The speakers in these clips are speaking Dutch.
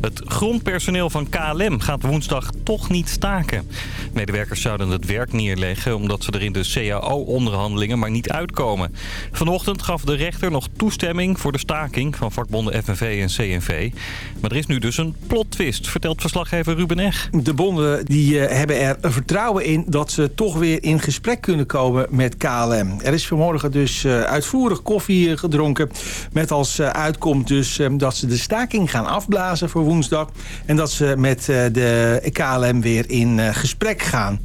Het grondpersoneel van KLM gaat woensdag toch niet staken. Medewerkers zouden het werk neerleggen omdat ze er in de CAO-onderhandelingen maar niet uitkomen. Vanochtend gaf de rechter nog toestemming voor de staking van vakbonden FNV en CNV. Maar er is nu dus een plot twist, vertelt verslaggever Ruben Eg. De bonden die uh, hebben er vertrouwen in dat ze toch weer in gesprek kunnen komen met KLM. Er is vanmorgen dus uh, uitvoerig koffie gedronken met als uitkomst dus dat ze de staking gaan afblazen voor woensdag. En dat ze met de KLM weer in gesprek gaan.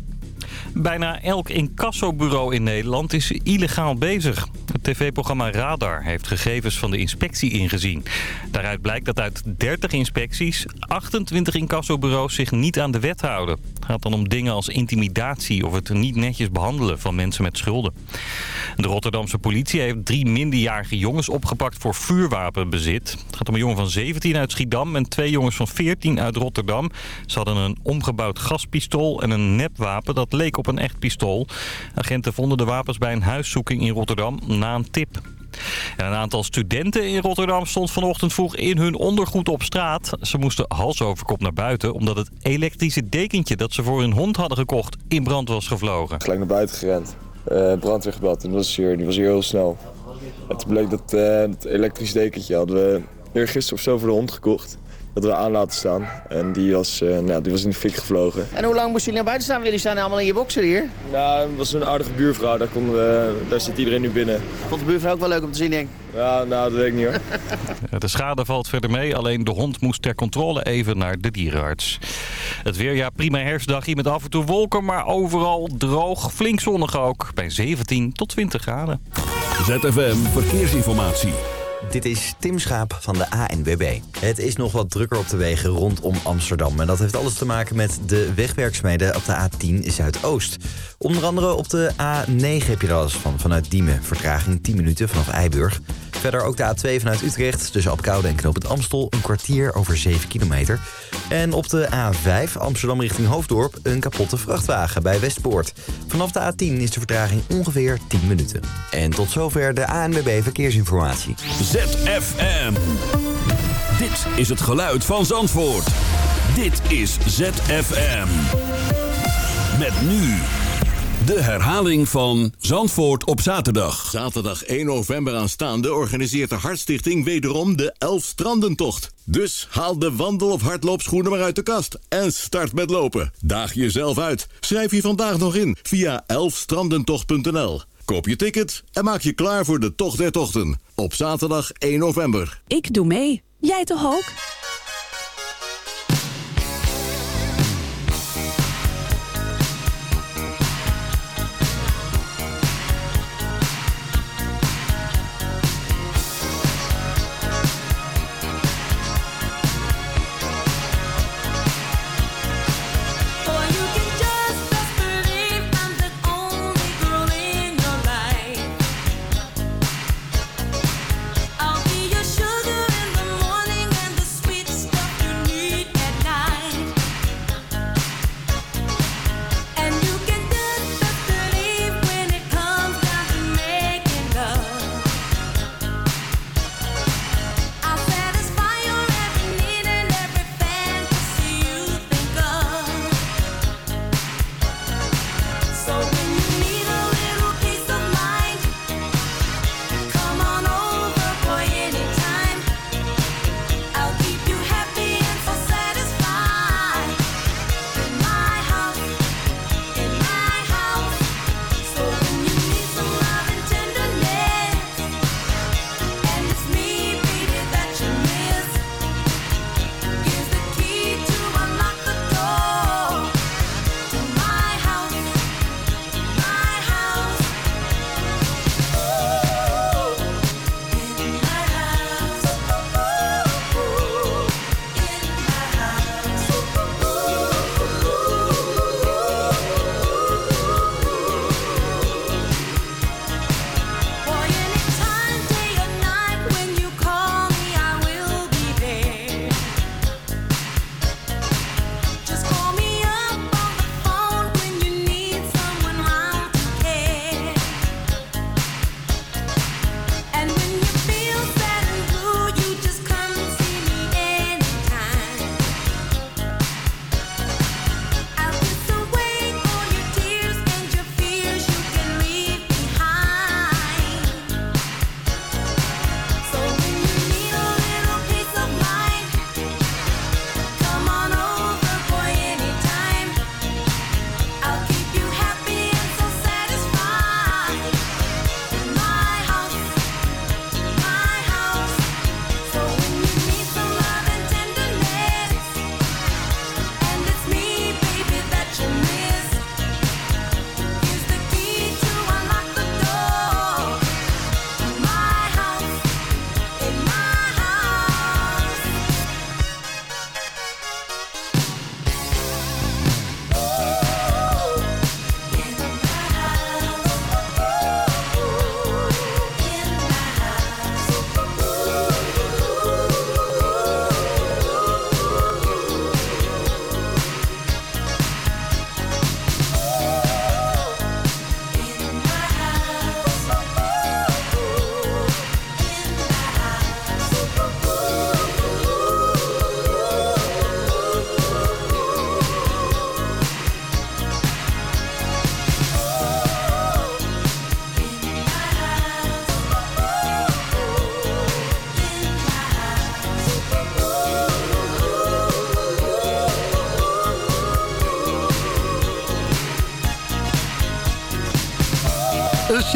Bijna elk incassobureau in Nederland is illegaal bezig. Het tv-programma Radar heeft gegevens van de inspectie ingezien. Daaruit blijkt dat uit 30 inspecties 28 incassobureaus zich niet aan de wet houden. Het gaat dan om dingen als intimidatie of het niet netjes behandelen van mensen met schulden. De Rotterdamse politie heeft drie minderjarige jongens opgepakt voor vuurwapenbezit. Het gaat om een jongen van 17 uit Schiedam en twee jongens van 14 uit Rotterdam. Ze hadden een omgebouwd gaspistool en een nepwapen dat leek op een echt pistool. Agenten vonden de wapens bij een huiszoeking in Rotterdam na een tip. En een aantal studenten in Rotterdam stond vanochtend vroeg in hun ondergoed op straat. Ze moesten hals over kop naar buiten omdat het elektrische dekentje dat ze voor hun hond hadden gekocht in brand was gevlogen. Gelijk naar buiten gerend, uh, brandweer gebeld en was hier, die was hier heel snel. Het bleek dat het elektrische dekentje hadden we eergisteren of zo voor de hond gekocht dat we aan laten staan. En die was, uh, nou, die was in de fik gevlogen. En hoe lang moesten jullie naar buiten staan? Jullie staan allemaal in je boksen hier? Nou, het was een aardige buurvrouw. Daar, we, daar zit iedereen nu binnen. Vond de buurvrouw ook wel leuk om te zien, denk ik? Ja, nou, dat weet ik niet hoor. De schade valt verder mee. Alleen de hond moest ter controle even naar de dierenarts. Het weer, ja, prima herfstdagje met af en toe wolken, maar overal droog. Flink zonnig ook, bij 17 tot 20 graden. ZFM Verkeersinformatie. Dit is Tim Schaap van de ANWB. Het is nog wat drukker op de wegen rondom Amsterdam. En dat heeft alles te maken met de wegwerksmeden op de A10 Zuidoost. Onder andere op de A9 heb je er alles van. Vanuit Diemen, vertraging 10 minuten vanaf Eiburg. Verder ook de A2 vanuit Utrecht tussen Apkoude en Knoop het Amstel... een kwartier over 7 kilometer. En op de A5 Amsterdam richting Hoofddorp een kapotte vrachtwagen bij Westpoort. Vanaf de A10 is de vertraging ongeveer 10 minuten. En tot zover de ANWB Verkeersinformatie. ZFM. Dit is het geluid van Zandvoort. Dit is ZFM. Met nu... De herhaling van Zandvoort op zaterdag. Zaterdag 1 november aanstaande organiseert de Hartstichting wederom de Elfstrandentocht. Dus haal de wandel- of hardloopschoenen maar uit de kast en start met lopen. Daag jezelf uit. Schrijf je vandaag nog in via elfstrandentocht.nl. Koop je ticket en maak je klaar voor de Tocht der Tochten. Op zaterdag 1 november. Ik doe mee. Jij toch ook?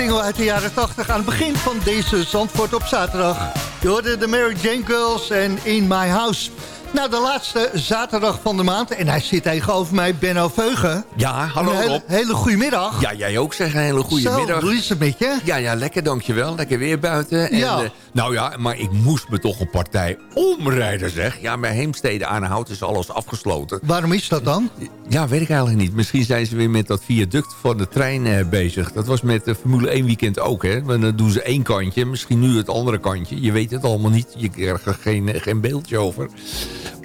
Single uit de jaren 80 aan het begin van deze Zandvoort op zaterdag. Je hoorde de Mary Jane Girls en In My House. Nou, de laatste zaterdag van de maand. En hij zit tegenover mij, Benno Veugen. Ja, hallo Een hele, Rob. hele goede middag. Ja, jij ook zeg een hele goede Zo, middag. hoe is het met je? Ja, ja, lekker dankjewel. Lekker weer buiten. En, Ja. eh, nou ja, maar ik moest me toch een partij omrijden zeg. Ja, bij Heemstede Aanhout is alles afgesloten. Waarom is dat dan? Ja, weet ik eigenlijk niet. Misschien zijn ze weer met dat viaduct van de trein eh, bezig. Dat was met de Formule 1 weekend ook, hè. Maar dan doen ze één kantje, misschien nu het andere kantje. Je weet het allemaal niet. Je krijgt er geen, eh, geen beeldje over.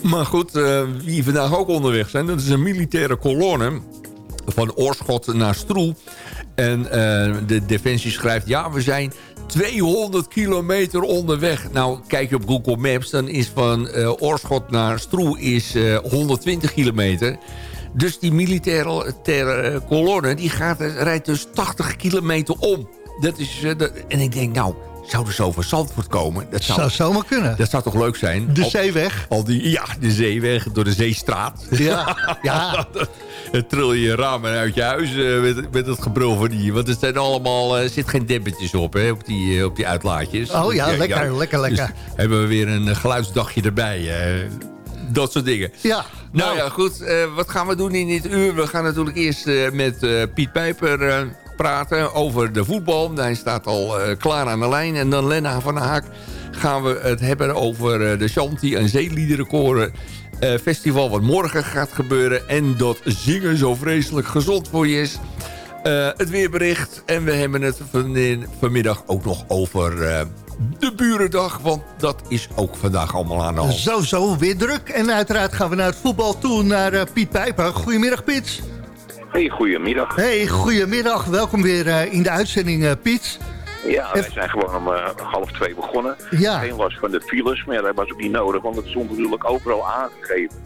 Maar goed, eh, wie vandaag ook onderweg zijn... dat is een militaire kolonne van Oorschot naar Stroe. En eh, de Defensie schrijft... ja, we zijn 200 kilometer onderweg. Nou, kijk je op Google Maps... dan is van eh, Oorschot naar Stroe is, eh, 120 kilometer... Dus die militaire ter, kolonne die gaat, rijdt dus 80 kilometer om. Dat is, en ik denk, nou, zouden ze over Zandvoort komen? Dat zou, Zou zomaar kunnen. dat zou toch leuk zijn? De zeeweg. Al die, ja, de zeeweg, door de zeestraat. Ja, ja. Dan tril je je ramen uit je huis eh, met, met het gebrul van die. Want er zijn allemaal, er zit geen dempetjes op, hè, op die, eh, op die uitlaatjes. Oh ja, lekker, lekker, lekker. Dus hebben we weer een geluidsdagje erbij. dat soort dingen. Ja, Nou, ja, goed. wat gaan we doen in dit uur? We gaan natuurlijk eerst met Piet Pijper praten over de voetbal. Hij staat al eh, klaar aan de lijn. En dan Lena van Haak gaan we het hebben over eh, de Shanti en Zeeliederenkoren eh, festival wat morgen gaat gebeuren. En dat zingen zo vreselijk gezond voor je is. Het weerbericht. En we hebben het van- vanmiddag ook nog over de Burendag. Want dat is ook vandaag allemaal aan de hand. Zo, zo, weer druk. En uiteraard gaan we naar het voetbal toe, naar Piet Pijper. Goedemiddag, Piet. Hey, goedemiddag. Hey, goedemiddag. Welkom weer eh, in de uitzending, eh, Piet. Ja, wij zijn gewoon om eh, half twee begonnen. Ja. Geen last van de files, maar ja, dat was ook niet nodig, want het stond natuurlijk overal aangegeven.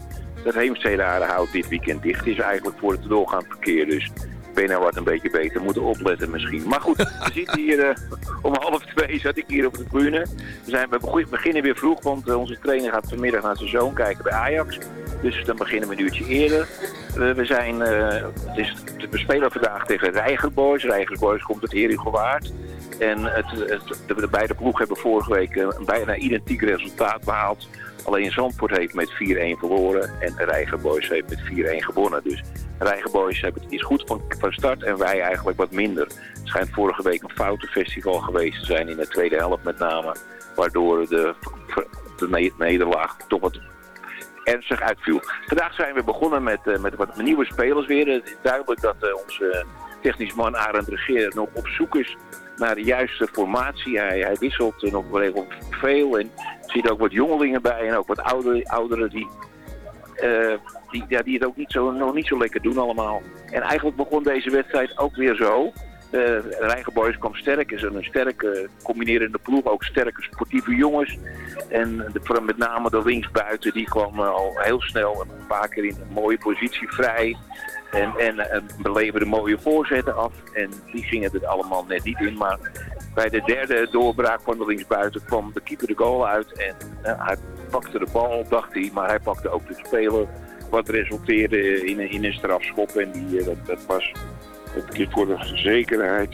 Dat Heemstede Aardehout dit weekend dicht is eigenlijk voor het doorgaand verkeer. Dus ben je nou wat een beetje beter moeten opletten misschien. Maar goed, we zitten hier eh, om half twee, zat ik hier op de tribune. We, zijn, we beginnen weer vroeg, want eh, onze trainer gaat vanmiddag naar zijn zoon kijken bij Ajax. Dus dan beginnen we een uurtje eerder. We, we, zijn, het is, we spelen vandaag tegen Rijgerboys. Rijgerboys komt uit Herigowaard. En het, het, de, de beide ploegen hebben vorige week een bijna identiek resultaat behaald. Alleen Zandvoort heeft met 4-1 verloren en Rijgerboys heeft met 4-1 gewonnen. Dus Rijgerboys hebben het is goed van, van start en wij eigenlijk wat minder. Het schijnt vorige week een foutenfestival geweest te zijn in de tweede helft met name. Waardoor de, de ne- nederlaag toch wat ernstig uitviel. Vandaag zijn we begonnen met, eh, met wat nieuwe spelers weer. Het is duidelijk dat eh, onze technisch man Arend Regeer nog op zoek is naar de juiste formatie. Hij, wisselt eh, nog wel veel en zitten ook wat jongelingen bij en ook wat ouderen, ouderen die, eh, die, ja, die het ook niet zo, nog niet zo lekker doen allemaal. En eigenlijk begon deze wedstrijd ook weer zo. Uh, Rijgenboys kwam sterk, is een sterke combinerende ploeg, ook sterke sportieve jongens. En de, met name de linksbuiten, die kwam eh, al heel snel een paar keer in een mooie positie vrij. En, en, en beleverde mooie voorzetten af. En die gingen er allemaal net niet in. Maar bij de derde doorbraak van de linksbuiten kwam de keeper de goal uit. En uh, hij pakte de bal, dacht hij. Maar hij pakte ook de speler. Wat resulteerde in, in een strafschop. En die, uh, dat, dat was het voor de zekerheid.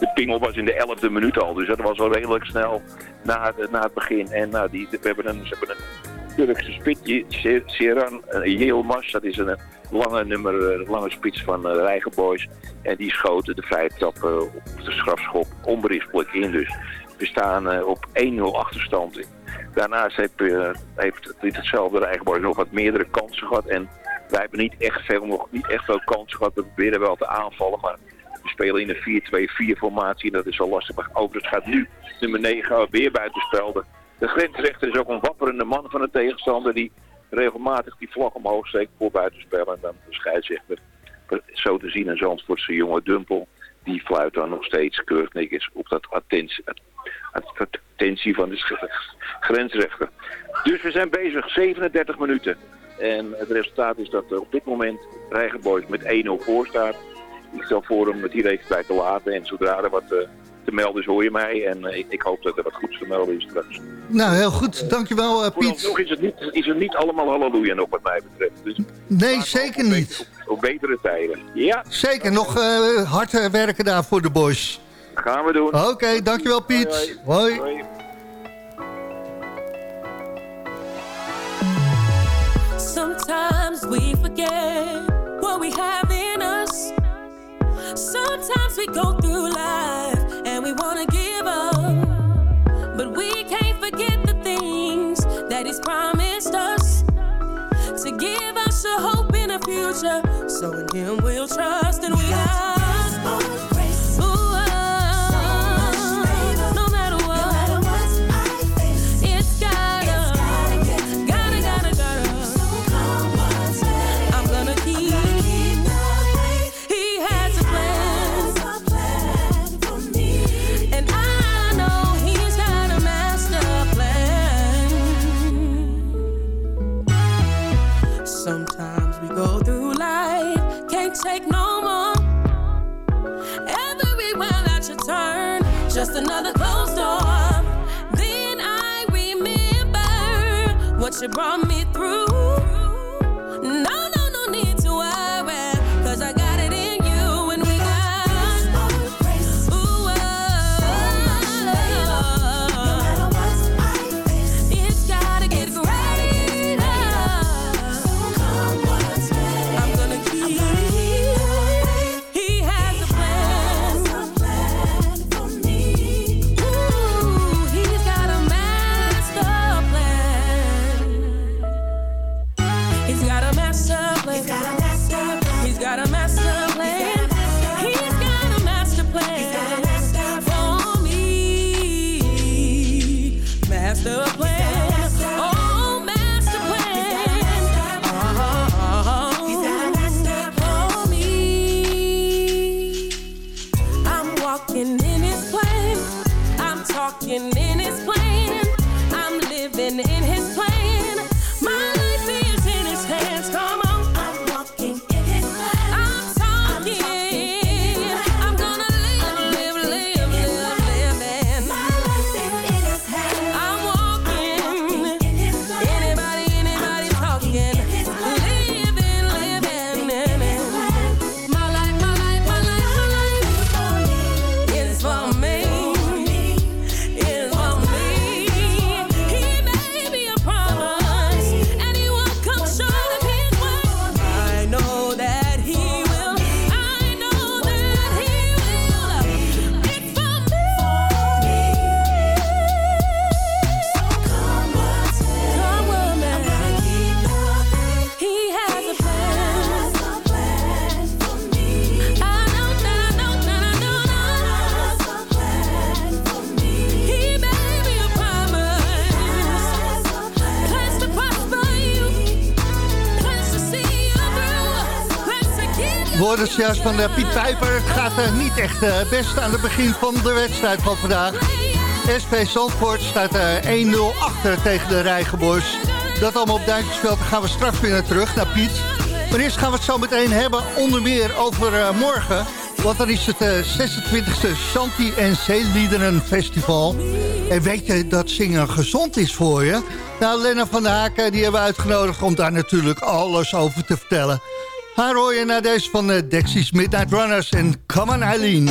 De pingel was in de elfde minuut al. Dus dat was wel redelijk snel na, na het begin. En nou, die, we hebben ze hebben een Turkse spitje, Seran Yilmaz. Dat is een lange nummer, lange spits van uh, Rijgenboys. En die schoten de vrije trap op de strafschop onberispelijk in. Dus we staan op 1-0 achterstand. Daarnaast heeft, uh, heeft hetzelfde Rijgenboys nog wat meerdere kansen gehad. En wij hebben niet echt veel, nog niet echt veel kansen gehad. We proberen wel te aanvallen, maar we spelen in een 4-2-4 formatie. En dat is wel lastig. Maar overigens gaat nu nummer 9 weer buitenspel. De, grensrechter is ook een wapperende man van de tegenstander die regelmatig die vlag omhoog steekt voor buitenspel. En dan de scheidsrechter, zo te zien een Zandvoortse jonge Dumpel, die fluit dan nog steeds keurig netjes op dat attentie, attentie van de grensrechter. Dus we zijn bezig, 37 minuten. En het resultaat is dat op dit moment Rijgenboys met 1-0 voor staat. Ik stel voor om het hier even bij te laten. En zodra er wat uh, te melden is, hoor je mij. En uh, ik, ik, hoop dat er wat goeds te melden is straks. Nou, heel goed. Dankjewel, uh, Piet. Nog is het, niet, is het niet allemaal halleluja nog wat mij betreft. Dus nee, zeker niet. Op, op, betere tijden. Ja. Zeker. Nog hard werken daar voor de boys. Gaan we doen. Oké, dankjewel Piet. Hoi. Hoi. Sometimes we forget what we have in. Sometimes we go through life and we wanna give up. But we can't forget the things that He's promised us to give us a hope in the future. So in Him we'll trust and we'll have. Just another closed door. Then I remember what you brought me through. You. Woorden juist van uh, Piet Pijper. Het gaat uh, niet echt uh, best aan het begin van de wedstrijd van vandaag. SP Zandvoort staat 1-0 achter tegen de Rijgenbos. Dat allemaal op Duintjesveld. Dan gaan we straks weer terug, naar Piet. Maar eerst gaan we het zo meteen hebben onder meer over morgen. Want dan is het 26e Shanti en Zeeliederen Festival. En weet je dat zingen gezond is voor je? Nou, Lena van der Haken die hebben we uitgenodigd om daar natuurlijk alles over te vertellen. Haar hoor je naar deze van uh, Dexys Midnight Runners en Come on Eileen.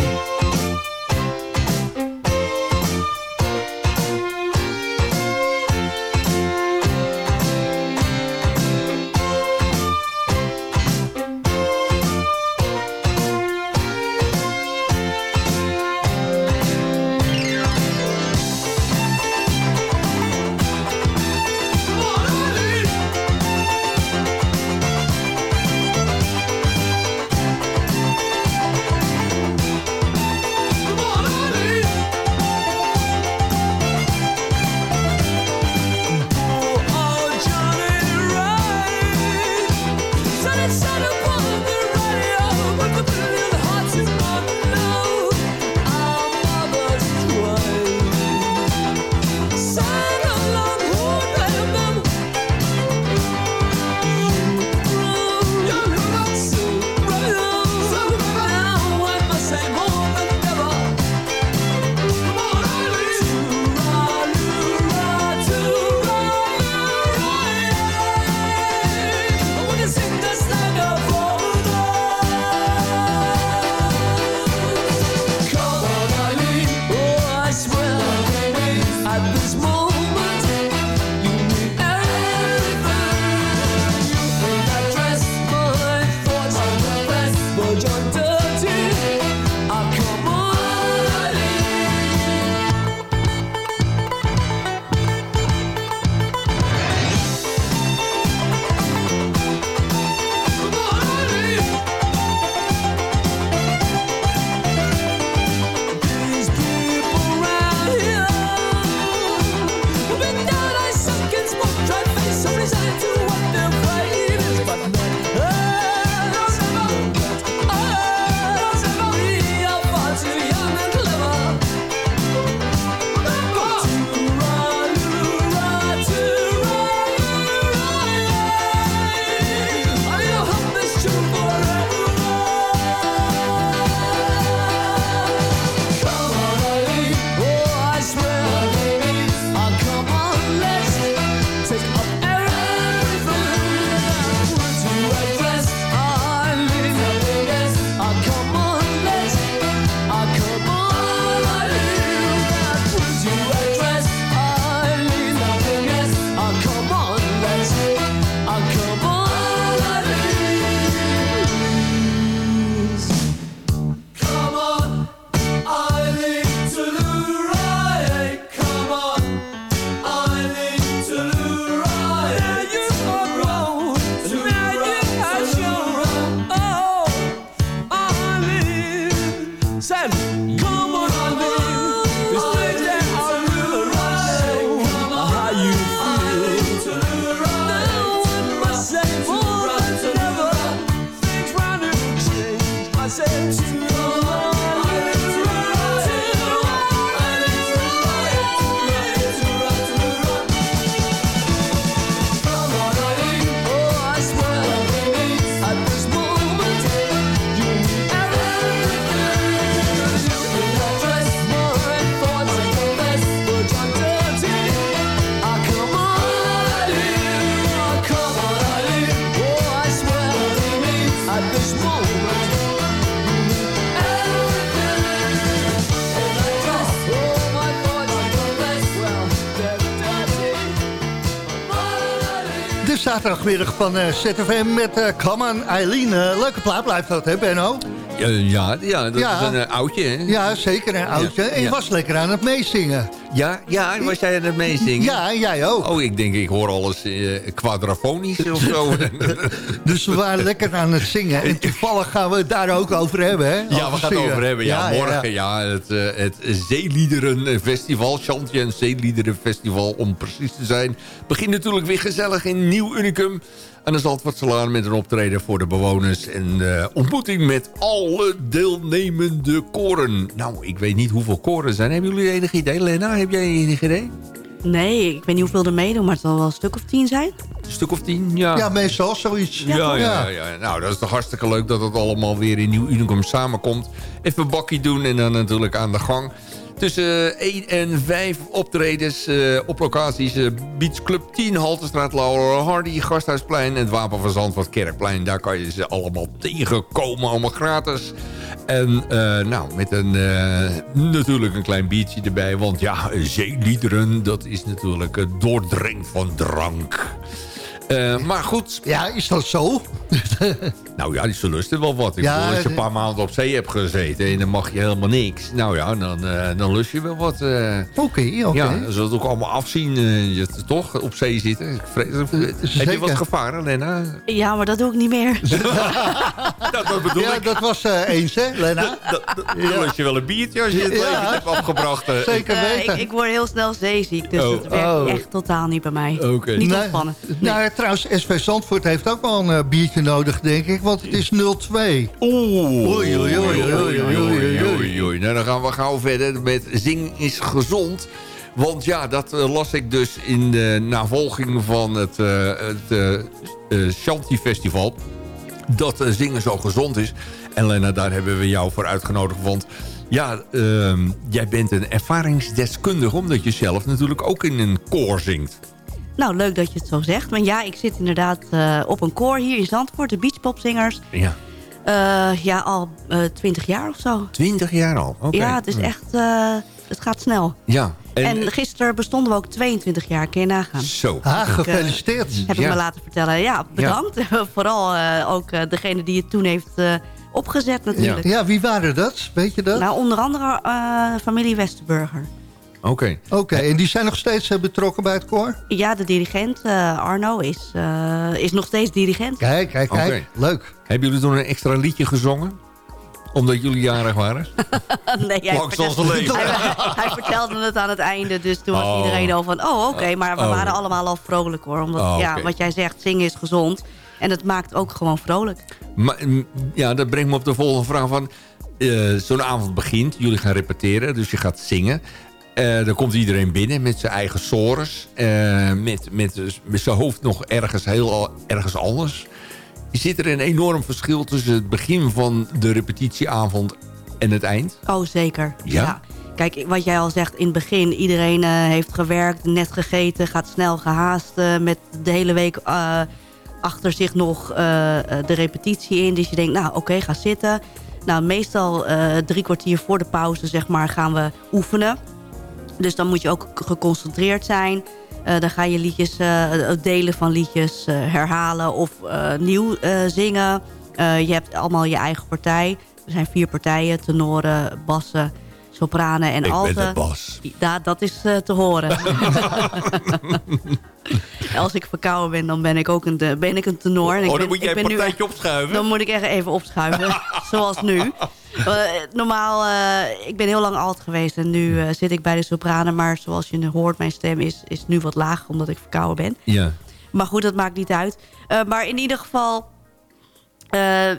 Zaterdagmiddag van eh, ZFM met Come on Eileen. Eh, leuke plaat blijft dat, hè Benno? Ja, ja, ja dat Ja. is een eh, oudje, hè? Ja, zeker een oudje. Ja, En je ja. was lekker aan het meezingen. Ja, ja, was jij aan het meezingen? Ja, jij ook. Oh, ik denk, ik hoor alles eh quadrafonisch of zo. Dus we waren lekker aan het zingen. En toevallig gaan we het daar ook over hebben, hè? Ja, we gaan het over hebben. Ja, morgen, ja, het, eh, het Zeeliederenfestival, Chantje en Zeeliederenfestival om precies te zijn. Begint natuurlijk weer gezellig in Nieuw Unicum. Aan de Zandvoortselaan met een optreden voor de bewoners. En eh, ontmoeting met alle deelnemende koren. Nou, ik weet niet hoeveel koren er zijn. Hebben jullie enig idee? Lena, heb jij enig idee? Nee, ik weet niet hoeveel er meedoen, maar het zal wel een stuk of tien zijn. Een stuk of tien, ja. Ja, meestal zoiets. Ja, ja, ja, ja. Nou, dat is toch hartstikke leuk dat het allemaal weer in Nieuw Unicum samenkomt. Even een bakkie doen en dan natuurlijk aan de gang. Tussen 1 en 5 optredens eh, op locaties. eh, Beach Club 10, Haltestraat, Laura Hardy, Gasthuisplein... en het Wapen van Zandvoort, Kerkplein. Daar kan je ze allemaal tegenkomen, allemaal gratis. En eh, nou, met een, natuurlijk een klein biertje erbij. Want ja, zeeliederen, dat is natuurlijk het doordrenk van drank. Eh, maar goed. Ja, is dat zo? nou ja, die lusten wel wat. Ik Ja, bedoel, als je een de- paar maanden op zee hebt gezeten en dan mag je helemaal niks. Nou ja, dan, eh, dan lust je wel wat. eh. Oké, oké. Ja, dan zal het ook allemaal afzien. eh, je toch op zee zitten. Ik vrees- Heb je wat gevaren, Lena? Ja, maar dat doe ik niet meer. dat bedoel ja, ik. dat was eh, eens, hè, Lena? Dan lust je wel een biertje als je het Ja. leven hebt afgebracht. eh. Zeker Eh, weten. ik, ik word heel snel zeeziek, dus Oh. dat werkt Oh. echt totaal niet bij mij. Oké. Niet Nee. ontspannen. Nou, trouwens, SV Zandvoort heeft ook wel een eh, biertje nodig, denk ik. Want het is 0-2. Oeh. Oei, oei, oei, oei, oei. Nou, dan gaan we gauw verder met Zing is gezond. Want ja, dat eh, las ik dus in de navolging van het, eh het eh, Shanti Festival. Dat zingen zo gezond is. En Lena, daar hebben we jou voor uitgenodigd. Want ja, ehm, jij bent een ervaringsdeskundige... omdat je zelf natuurlijk ook in een koor zingt. Nou, leuk dat je het zo zegt. Maar ja, ik zit inderdaad eh, op een koor hier in Zandvoort, de Beachpopzingers. Ja, Eh, ja, al twintig jaar of zo. twintig jaar al. Oké. Ja, het is echt... eh, het gaat snel. Ja. En, gisteren bestonden we ook 22 jaar, kun je nagaan. Zo. Ah, Ik, eh, gefeliciteerd. heb ik Ja. me laten vertellen. Ja, bedankt. Vooral eh, ook eh, degene die het toen heeft eh, opgezet natuurlijk. Ja, wie waren dat? Weet je dat? Nou, onder andere eh, familie Westerburger. Oké. Oké, en die zijn nog steeds eh, betrokken bij het koor? Ja, de dirigent eh, Arno is, eh, is nog steeds dirigent. Kijk, kijk, kijk. Leuk. Hebben jullie toen een extra liedje gezongen? Omdat jullie jarig waren? nee, hij, vertelde, hij, hij vertelde het aan het einde, dus toen was Oh. iedereen al van... oh, oké, maar we Oh. waren allemaal al vrolijk hoor. Omdat, Oh, ja, wat jij zegt, zingen is gezond. En het maakt ook gewoon vrolijk. Maar, mm, ja, dat brengt me op de volgende vraag van... eh, Zo'n avond begint, jullie gaan repeteren, dus je gaat zingen. Eh dan komt iedereen binnen met zijn eigen sores. eh, met, met, met zijn hoofd nog ergens heel ergens anders. Zit er een enorm verschil tussen het begin van de repetitieavond en het eind? Oh, zeker. Ja? Kijk, wat jij al zegt, in het begin... iedereen eh, heeft gewerkt, net gegeten, gaat snel gehaast... eh, met de hele week achter zich nog de repetitie in. Dus je denkt, nou, oké, ga zitten. Nou, meestal drie kwartier voor de pauze, zeg maar, gaan we oefenen. Dus dan moet je ook geconcentreerd zijn. Eh, dan ga je liedjes, eh, delen van liedjes eh, herhalen of nieuw zingen. Je hebt allemaal je eigen partij. Er zijn vier partijen, tenoren, bassen, sopranen en Ik alten. ben de bas. Ja, dat is te horen. Als ik verkouden ben, dan ben ik ook een, ben ik een tenor. En ik Oh, dan ben- moet jij ik een nu partijtje opschuiven. dan moet ik echt even opschuiven, zoals nu. Eh, normaal, eh, ik ben heel lang alt geweest en nu eh, zit ik bij de sopranen. Maar zoals je nu hoort, mijn stem is, is nu wat lager omdat ik verkouden ben. Ja. Maar goed, dat maakt niet uit. Maar in ieder geval,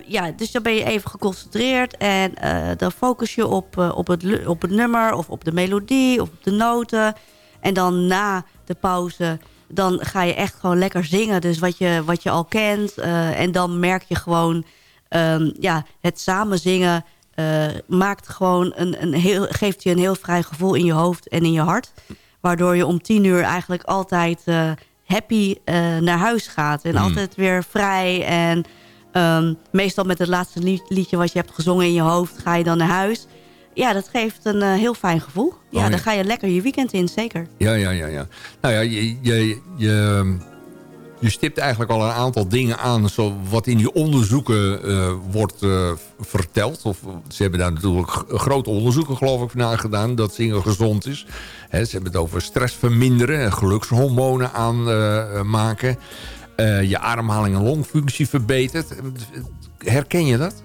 ja, dus dan ben je even geconcentreerd. En dan focus je op, op, het, op het nummer of op de melodie of op de noten. En dan na de pauze, dan ga je echt gewoon lekker zingen. Dus wat je, wat je al kent. en dan merk je gewoon, ehm, ja, het samen zingen... eh, maakt gewoon een, een heel, geeft je een heel vrij gevoel in je hoofd en in je hart. Waardoor je om tien uur eigenlijk altijd eh, happy eh, naar huis gaat. En Hmm. altijd weer vrij. En ehm, meestal met het laatste lied- liedje wat je hebt gezongen in je hoofd... ga je dan naar huis. Ja, dat geeft een heel fijn gevoel. Ja, Oh, ja. dan ga je lekker je weekend in, zeker. Ja, ja, ja, ja. Nou ja, je, je, je, je stipt eigenlijk al een aantal dingen aan... Zo wat in die onderzoeken eh, wordt eh, verteld. Of, ze hebben daar natuurlijk grote onderzoeken geloof ik naar gedaan... dat zingen gezond is. Ze hebben het over stress verminderen... en gelukshormonen aanmaken. je ademhaling en longfunctie verbetert. Herken je dat?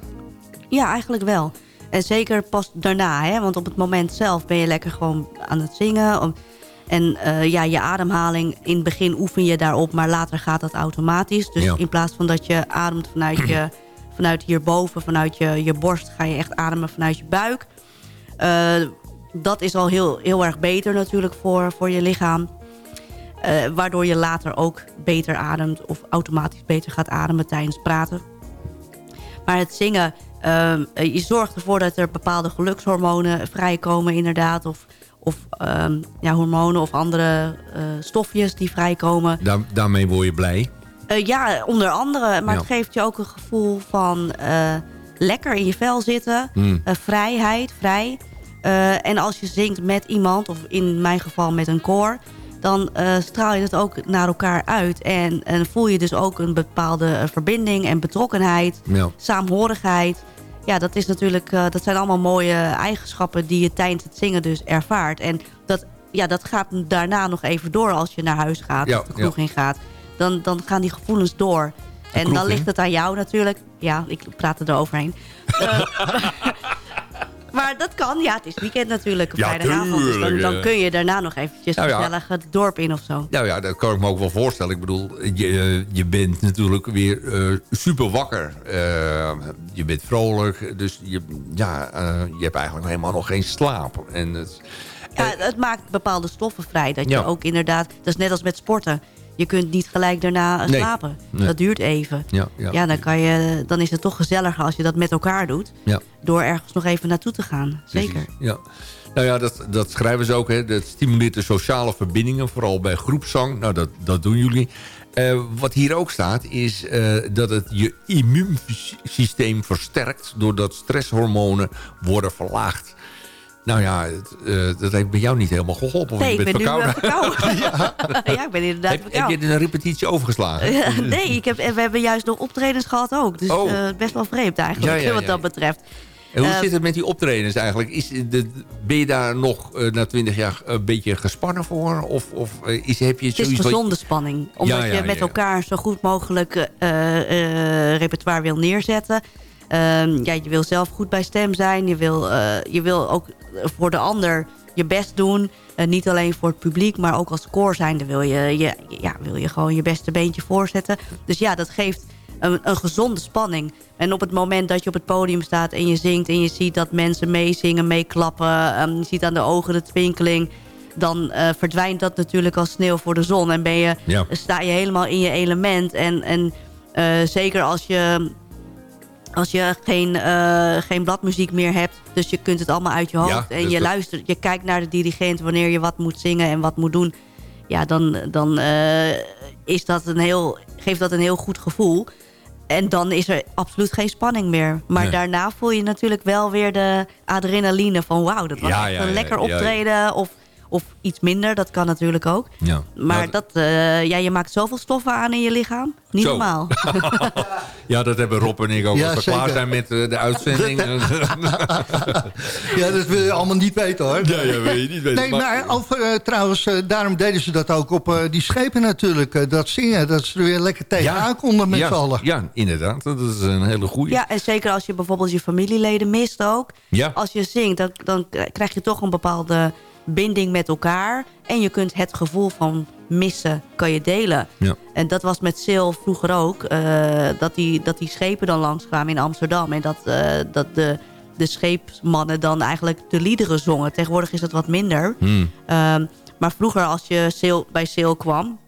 Ja, eigenlijk wel. En zeker pas daarna, hè? want op het moment zelf ben je lekker gewoon aan het zingen. Om- En eh, ja, je ademhaling, in het begin oefen je daarop, maar later gaat dat automatisch. Dus Ja. in plaats van dat je ademt vanuit, je, vanuit hierboven, vanuit je, je borst, ga je echt ademen vanuit je buik. Eh, dat is al heel, heel erg beter natuurlijk voor, voor je lichaam. Eh, waardoor je later ook beter ademt of automatisch beter gaat ademen tijdens praten. Maar het zingen, je zorgt ervoor dat er bepaalde gelukshormonen vrijkomen inderdaad. Of, of ehm, ja, hormonen of andere eh, stofjes die vrijkomen. Daar, daarmee word je blij. Eh, ja, onder andere. Maar Ja. het geeft je ook een gevoel van eh, lekker in je vel zitten. Hmm. vrijheid, vrij. En als je zingt met iemand, of in mijn geval met een koor... dan straal je het ook naar elkaar uit. En, en voel je dus ook een bepaalde verbinding en betrokkenheid. Ja. Saamhorigheid. Ja, dat, is natuurlijk, eh, dat zijn allemaal mooie eigenschappen die je tijdens het zingen dus ervaart. En dat, ja, dat gaat daarna nog even door als je naar huis gaat Ja, of de kroeg ja. in gaat. Dan, dan gaan die gevoelens door. En kroeg dan ligt het aan jou natuurlijk. Ja, ik praat er eroverheen. Maar dat kan. Ja, het is weekend natuurlijk. Op Ja, vrijdagavond. Dus dan, kun je daarna nog eventjes Nou ja. het dorp in of zo. Nou ja, dat kan ik me ook wel voorstellen. Ik bedoel, je, eh, je bent natuurlijk weer eh, super wakker. Eh, je bent vrolijk. Dus je, ja, je hebt eigenlijk helemaal nog geen slaap. En het, Ja, het maakt bepaalde stoffen vrij. Dat je Ja. ook inderdaad... Dat is net als met sporten. Je kunt niet gelijk daarna Nee. slapen. Nee. Dat duurt even. ja, ja. dan, kan je, dan is het toch gezelliger als je dat met elkaar doet. Ja. Door ergens nog even naartoe te gaan. Zeker. Ja. Nou ja, dat, dat schrijven ze ook. Hè. Dat stimuleert de sociale verbindingen, vooral bij groepszang. Nou, dat, dat doen jullie. Eh, wat hier ook staat, is eh, dat het je immuunsysteem versterkt... doordat stresshormonen worden verlaagd. Nou ja, eh, dat heeft bij jou niet helemaal geholpen. Nee, je ik ben verkouden. eh, verkouden. ja. ik ben inderdaad Heb, heb verkouden. je een repetitie overgeslagen? nee, ik heb, we hebben juist nog optredens gehad ook. Dus Oh. eh, best wel vreemd eigenlijk, Ja, ja, wat dat betreft. En hoe zit het met die optredens eigenlijk? Is de, ben je daar nog na twintig jaar een beetje gespannen voor? Of, of is, heb je Het is gezonde spanning. Omdat je met elkaar zo goed mogelijk repertoire wil neerzetten. Ehm, ja, je wil zelf goed bij stem zijn. Je wil, eh, je wil ook voor de ander je best doen. Eh, niet alleen voor het publiek, maar ook als koor zijnde wil je, je, ja, wil je gewoon je beste beentje voorzetten. Dus ja, dat geeft een, een gezonde spanning. En op het moment dat je op het podium staat en je zingt... en je ziet dat mensen meezingen, meeklappen... en je ziet aan de ogen de twinkeling... dan eh, verdwijnt dat natuurlijk als sneeuw voor de zon. En ben je, Ja. sta je helemaal in je element. En, en zeker als je, als je geen, eh, geen bladmuziek meer hebt... dus je kunt het allemaal uit je hoofd... Ja, en dus je dat- luistert, je kijkt naar de dirigent... wanneer je wat moet zingen en wat moet doen... ja, dan, dan eh, is dat een heel, geeft dat een heel goed gevoel... En dan is er absoluut geen spanning meer. Maar Nee. daarna voel je natuurlijk wel weer de adrenaline van... wauw, dat was Ja, echt een ja, lekker optreden. Of, of iets minder, dat kan natuurlijk ook. Ja. Maar Nou, dat, eh, ja, je maakt zoveel stoffen aan in je lichaam. Niet Zo. normaal. Ja, dat hebben Rob en ik ook. Ja, als we zeker. klaar zijn met eh, de uitzending. Ja, dat wil je allemaal niet weten hoor. Ja, ja, wil je niet weten. Nee, maar over, eh, trouwens, daarom deden ze dat ook op eh, die schepen natuurlijk. dat zingen, dat ze er weer lekker tegenaan konden met ja, z'n allen. Ja, inderdaad. Dat is een hele goeie. Ja, en zeker als je bijvoorbeeld je familieleden mist ook. Ja. Als je zingt, dan, dan krijg je toch een bepaalde binding met elkaar. En je kunt het gevoel van missen, kan je delen. Ja. En dat was met Sil vroeger ook. eh, dat, die, dat die schepen dan langskwamen in Amsterdam. En dat, eh, dat de, de scheepsmannen dan eigenlijk de liederen zongen. Tegenwoordig is dat wat minder. Hmm. Ehm, maar vroeger als je Sil, bij Sil kwam...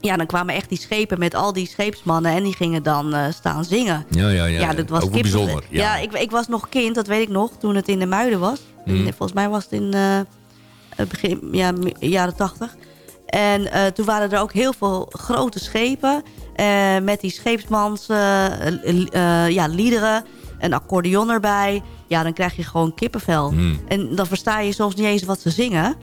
Ja, dan kwamen echt die schepen met al die scheepsmannen... en die gingen dan eh, staan zingen. Ja, ja, ja. Ja, dat was Ook bijzonder. Ja, Ja. ik, ik was nog kind, dat weet ik nog, toen het in de Muiden was. Mhm. Volgens mij was het in begin ja, jaren tachtig. En eh, toen waren er ook heel veel grote schepen... eh, met die scheepsmans eh, eh, ja, liederen, een accordeon erbij. Ja, dan krijg je gewoon kippenvel. Hmm. En dan versta je soms niet eens wat ze zingen.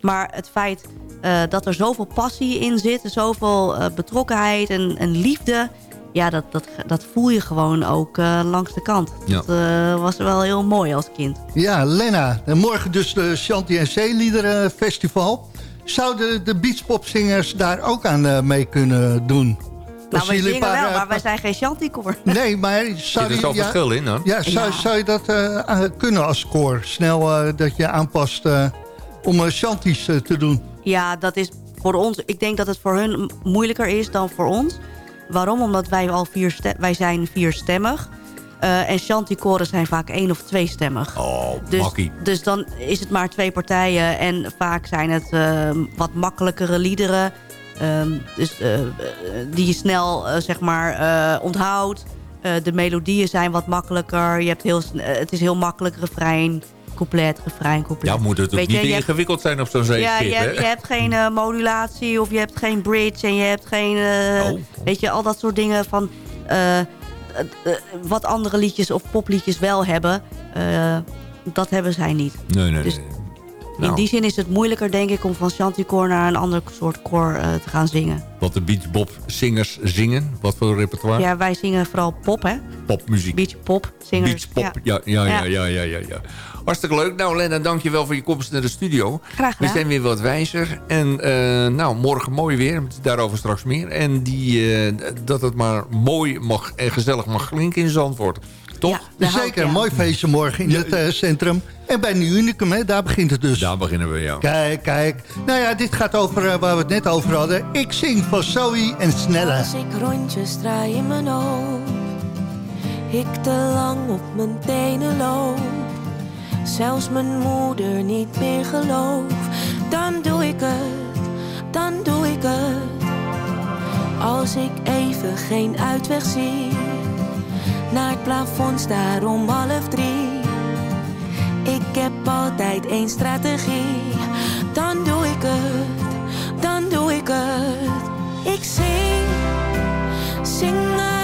Maar het feit eh, dat er zoveel passie in zit. Zoveel eh, betrokkenheid en, en liefde. Ja, dat, dat, dat voel je gewoon ook eh, langs de kant. Ja. Dat eh, was wel heel mooi als kind. Ja, Lena. En morgen dus de Shanti en Zeeliederen Festival. Zouden de beachpopzingers daar ook aan eh, mee kunnen doen? Nou, jullie zingen paar, wel, eh, maar wij zijn geen chanticoor. Nee, maar zou Zit er je- zo'n ja, verschil in dan? Ja, zou, Ja. zou je dat eh, kunnen als koor? Snel eh, dat je aanpast eh, om uh, shanties eh, te doen. Ja, dat is voor ons... Ik denk dat het voor hun moeilijker is dan voor ons. Waarom? Omdat wij al vier wij zijn vierstemmig. Eh en chanticoren zijn vaak één of tweestemmig. Oh, Dus, makkie. dus dan is het maar twee partijen. En vaak zijn het eh, wat makkelijkere liederen. Ehm, dus, eh, eh, die je snel zeg maar, onthoudt. De melodieën zijn wat makkelijker. Je hebt heel, het is heel makkelijk refrein, couplet, refrein, couplet. Ja, moet het ook Weet niet je, hebt- ingewikkeld zijn op zo'n ja, zeeskip, je, hebt, hè? je hebt geen eh, modulatie of je hebt geen bridge en je hebt geen... eh, Oh. Weet je, al dat soort dingen van... eh, wat andere liedjes of popliedjes wel hebben, dat hebben zij niet. Nee, nee, Dus nee. In Nou. die zin is het moeilijker, denk ik, om van chanticoor naar een ander soort koor eh, te gaan zingen. Wat de Beach Bob zingers zingen. Wat voor repertoire? Ja, wij zingen vooral pop, hè? Popmuziek. Beach pop, zingers. Beach pop. Ja, ja, ja, ja, ja, ja, ja. Hartstikke leuk. Nou, Lena, dankjewel voor je komst naar de studio. Graag We gedaan. zijn weer wat wijzer. En eh, nou, morgen mooi weer. Daarover straks meer. En die, eh, dat het maar mooi mag en gezellig mag klinken in Zandvoort. Toch? Zeker, een mooi feestje morgen in het eh, centrum. En bij Nieuw Unicum, hè, daar begint het dus. Daar beginnen we, ja. Kijk, kijk. Nou ja, dit gaat over waar we het net over hadden. Ik zing van Zoe en Snelle. Als ik rondjes draai in mijn hoofd, ik te lang op mijn tenen loop, zelfs mijn moeder niet meer geloof, dan doe ik het, dan doe ik het. Als ik even geen uitweg zie, naar het plafond staar om half drie. Ik heb altijd één strategie, dan doe ik het, dan doe ik het. Ik zing, zing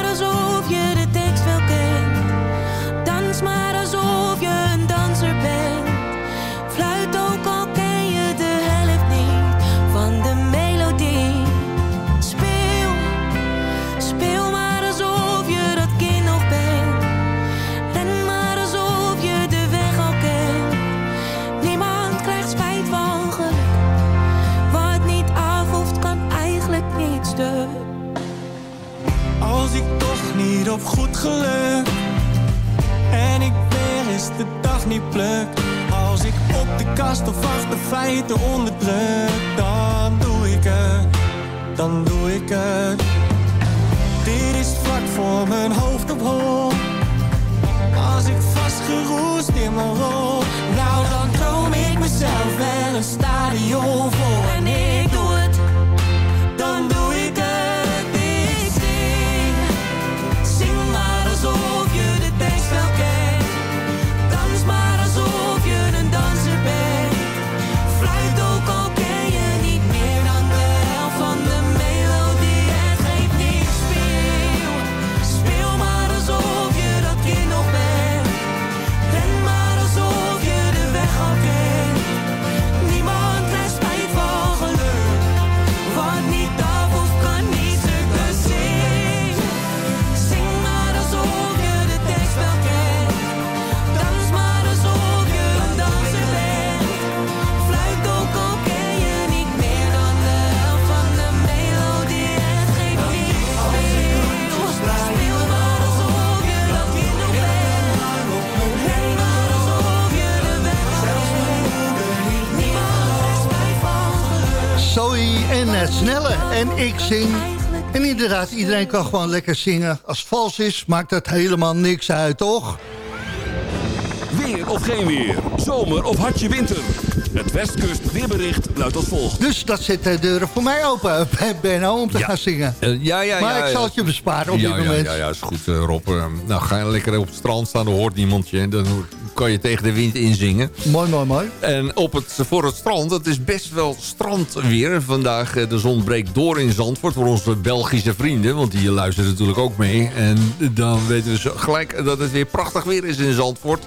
achter feiten onderdruk En ik zing. En inderdaad, iedereen kan gewoon lekker zingen. Als het vals is, maakt dat helemaal niks uit, toch? Weer of geen weer. Zomer of hartje winter. Het Westkust weerbericht luidt als volgt. Dus dat zet de deuren voor mij open, Benno, om te gaan zingen. Eh, ja, ja, maar ja, ik zal ja. het je besparen op ja, dit ja, moment. Ja, ja, is goed, eh, Rob. Eh, nou, ga je lekker op het strand staan, dan hoort niemand je. Dan kan je tegen de wind inzingen. Mooi, mooi, mooi. En op het, voor het strand, het is best wel strandweer. Vandaag, eh, de zon breekt door in Zandvoort voor onze Belgische vrienden. Want die luisteren natuurlijk ook mee. En dan weten we zo gelijk dat het weer prachtig weer is in Zandvoort.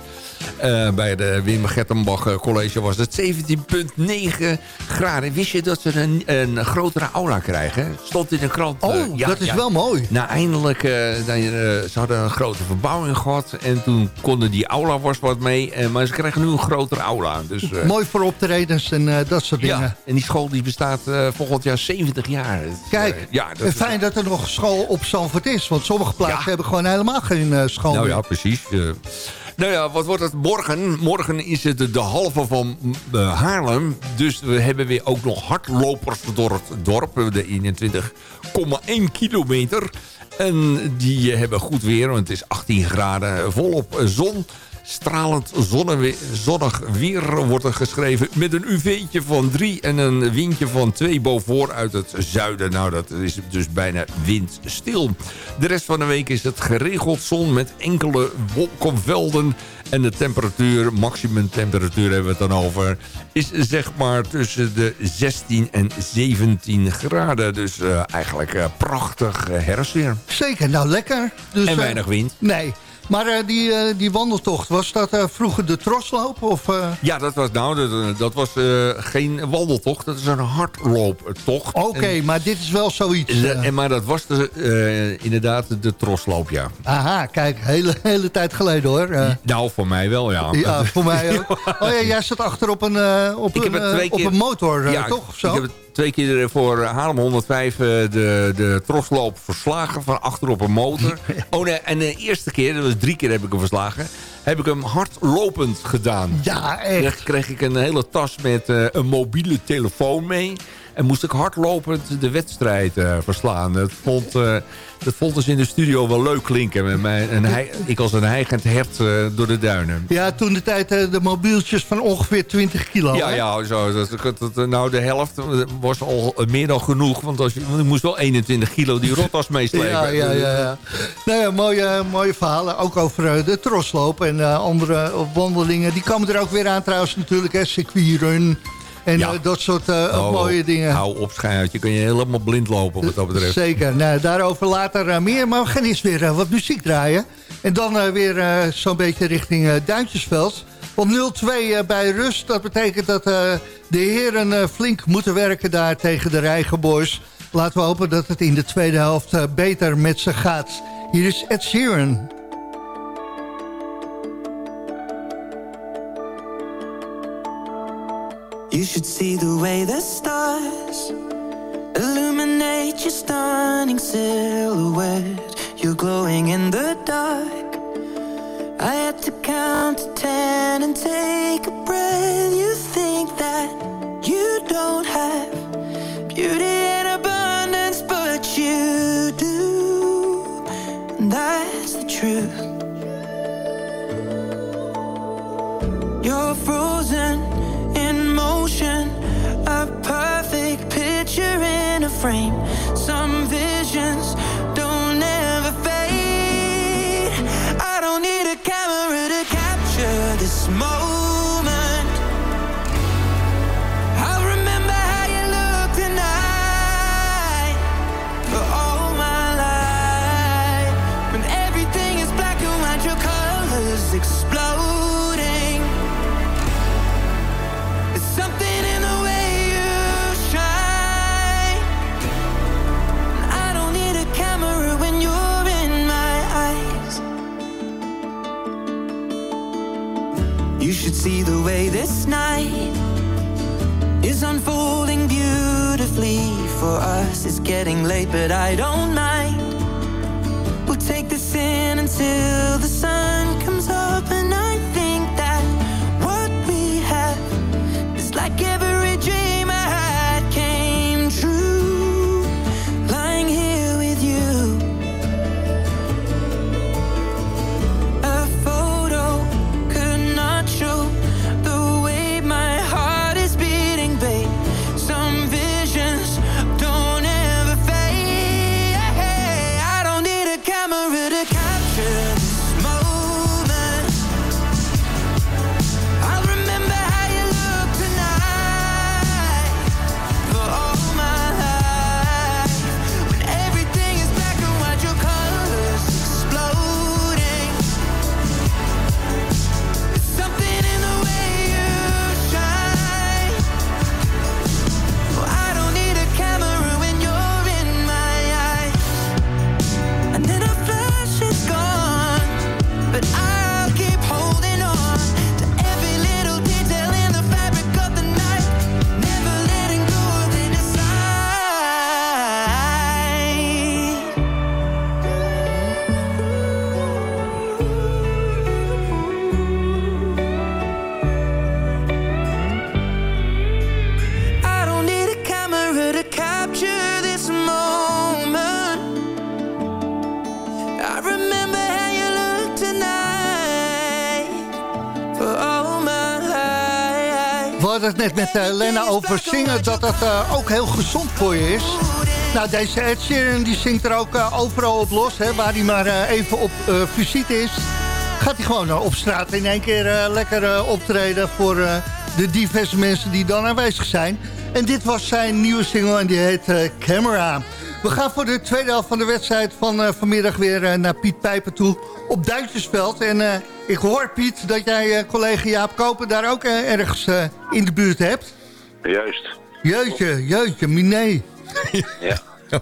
Eh, bij de Wim Gertenbach College was het 17,5 17,9 graden. Wist je dat ze een, een grotere aula krijgen? Stond in de krant. Oh, eh, ja, dat is ja. wel mooi. Nou, eindelijk, eh, dan, eh, ze hadden een grote verbouwing gehad. En toen konden die aula was wat mee. eh, maar ze krijgen nu een grotere aula. Dus, eh, Mooi voor optredens en eh, dat soort dingen. ja, en die school die bestaat volgend jaar 70 jaar. Kijk, ja, dat en is- fijn dat er nog school op Zandvoort is. Want sommige plaatsen hebben gewoon helemaal geen school Nou ja, precies. nou ja, wat wordt het morgen? Morgen is het de halve van Haarlem. Dus we hebben weer ook nog hardlopers door het dorp. De 21,1 kilometer. En die hebben goed weer, want het is 18 graden volop zon. Stralend zonnig weer wordt er geschreven... met een UV'tje van 3 en een windje van 2 boven uit het zuiden. Nou, dat is dus bijna windstil. De rest van de week is het geregeld zon met enkele wolkenvelden... en de temperatuur, maximum temperatuur hebben we het dan over... is zeg maar tussen de 16 en 17 graden. Dus eh, eigenlijk eh, prachtig eh, herfstweer. Zeker, nou lekker. Dus, En weinig wind. Nee, maar eh, die, eh, die wandeltocht, was dat eh, vroeger de trosloop? Of? Ja, dat was, nou, dat, dat was geen wandeltocht. Dat is een hardlooptocht. Oké, maar dit is wel zoiets. en, maar dat was de, inderdaad de trosloop, ja. Aha, kijk, hele, hele tijd geleden hoor. Nou, voor mij wel, ja. ja, voor mij ook. Oh ja, jij zat achter op een, op Ik een, heb het twee op keer- een motor, Ja, toch? Of zo? Ik heb het twee keer voor Haarlem 105 eh, de, de trosloop verslagen van achter op een motor. Oh nee, en de eerste keer, dat was drie keer heb ik hem verslagen, heb ik hem hardlopend gedaan. Ja, echt. Dan kreeg ik een hele tas met eh, een mobiele telefoon mee. En moest ik hardlopend de wedstrijd eh, verslaan. Dat vond, eh dat vond dus in de studio wel leuk klinken. Met mij, en hij, ik als een heigend hert eh, door de duinen. Ja, toen de tijd de mobieltjes van ongeveer 20 kilo. Ja, hè? ja zo, dat, dat, dat- nou, de helft was al meer dan genoeg. Want als je, want je moest wel 21 kilo die rottas meeslepen. Ja, ja, ja. ja. Nou ja, mooie, mooie verhalen. Ook over de trosloop en andere wandelingen. Die komen er ook weer aan trouwens natuurlijk. Hè, circuitrun en Ja. eh, dat soort eh, Oh, mooie dingen. Hou op, schijnt. Je kun je helemaal blind lopen wat dat betreft. Zeker. Nou, daarover later eh, meer. Maar we gaan eerst weer wat muziek draaien. En dan weer zo'n beetje richting Duintjesveld. Want 0-2 eh, bij rust. Dat betekent dat de heren flink moeten werken daar tegen de Rijgenboys. Laten we hopen dat het in de tweede helft beter met ze gaat. Hier is Ed Sheeran. You should see the way the stars illuminate your stunning silhouette. You're glowing in the dark. I had to count to ten and take a breath. You think that you don't have beauty in abundance, but you do. And that's the truth. You're frozen motion, a perfect picture in a frame. Some visions is unfolding beautifully for us. It's getting late, but I don't mind. We'll take this in until the hadden het net met uh, over zingen... dat dat uh, ook heel gezond voor je is. Nou, deze Ed Sheeran die zingt er ook uh, overal op los. Hè, waar hij maar even op visite is... gaat hij gewoon op straat in één keer lekker optreden... voor de diverse mensen die dan aanwezig zijn. En dit was zijn nieuwe single en die heet Camera. We gaan voor de tweede helft van de wedstrijd van vanmiddag weer naar Piet Pijper toe... op Duintjesveld. En ik hoor, Piet, dat jij collega Jaap Koper daar ook ergens in de buurt hebt. Juist. Jeutje, jeutje, miné. Ja.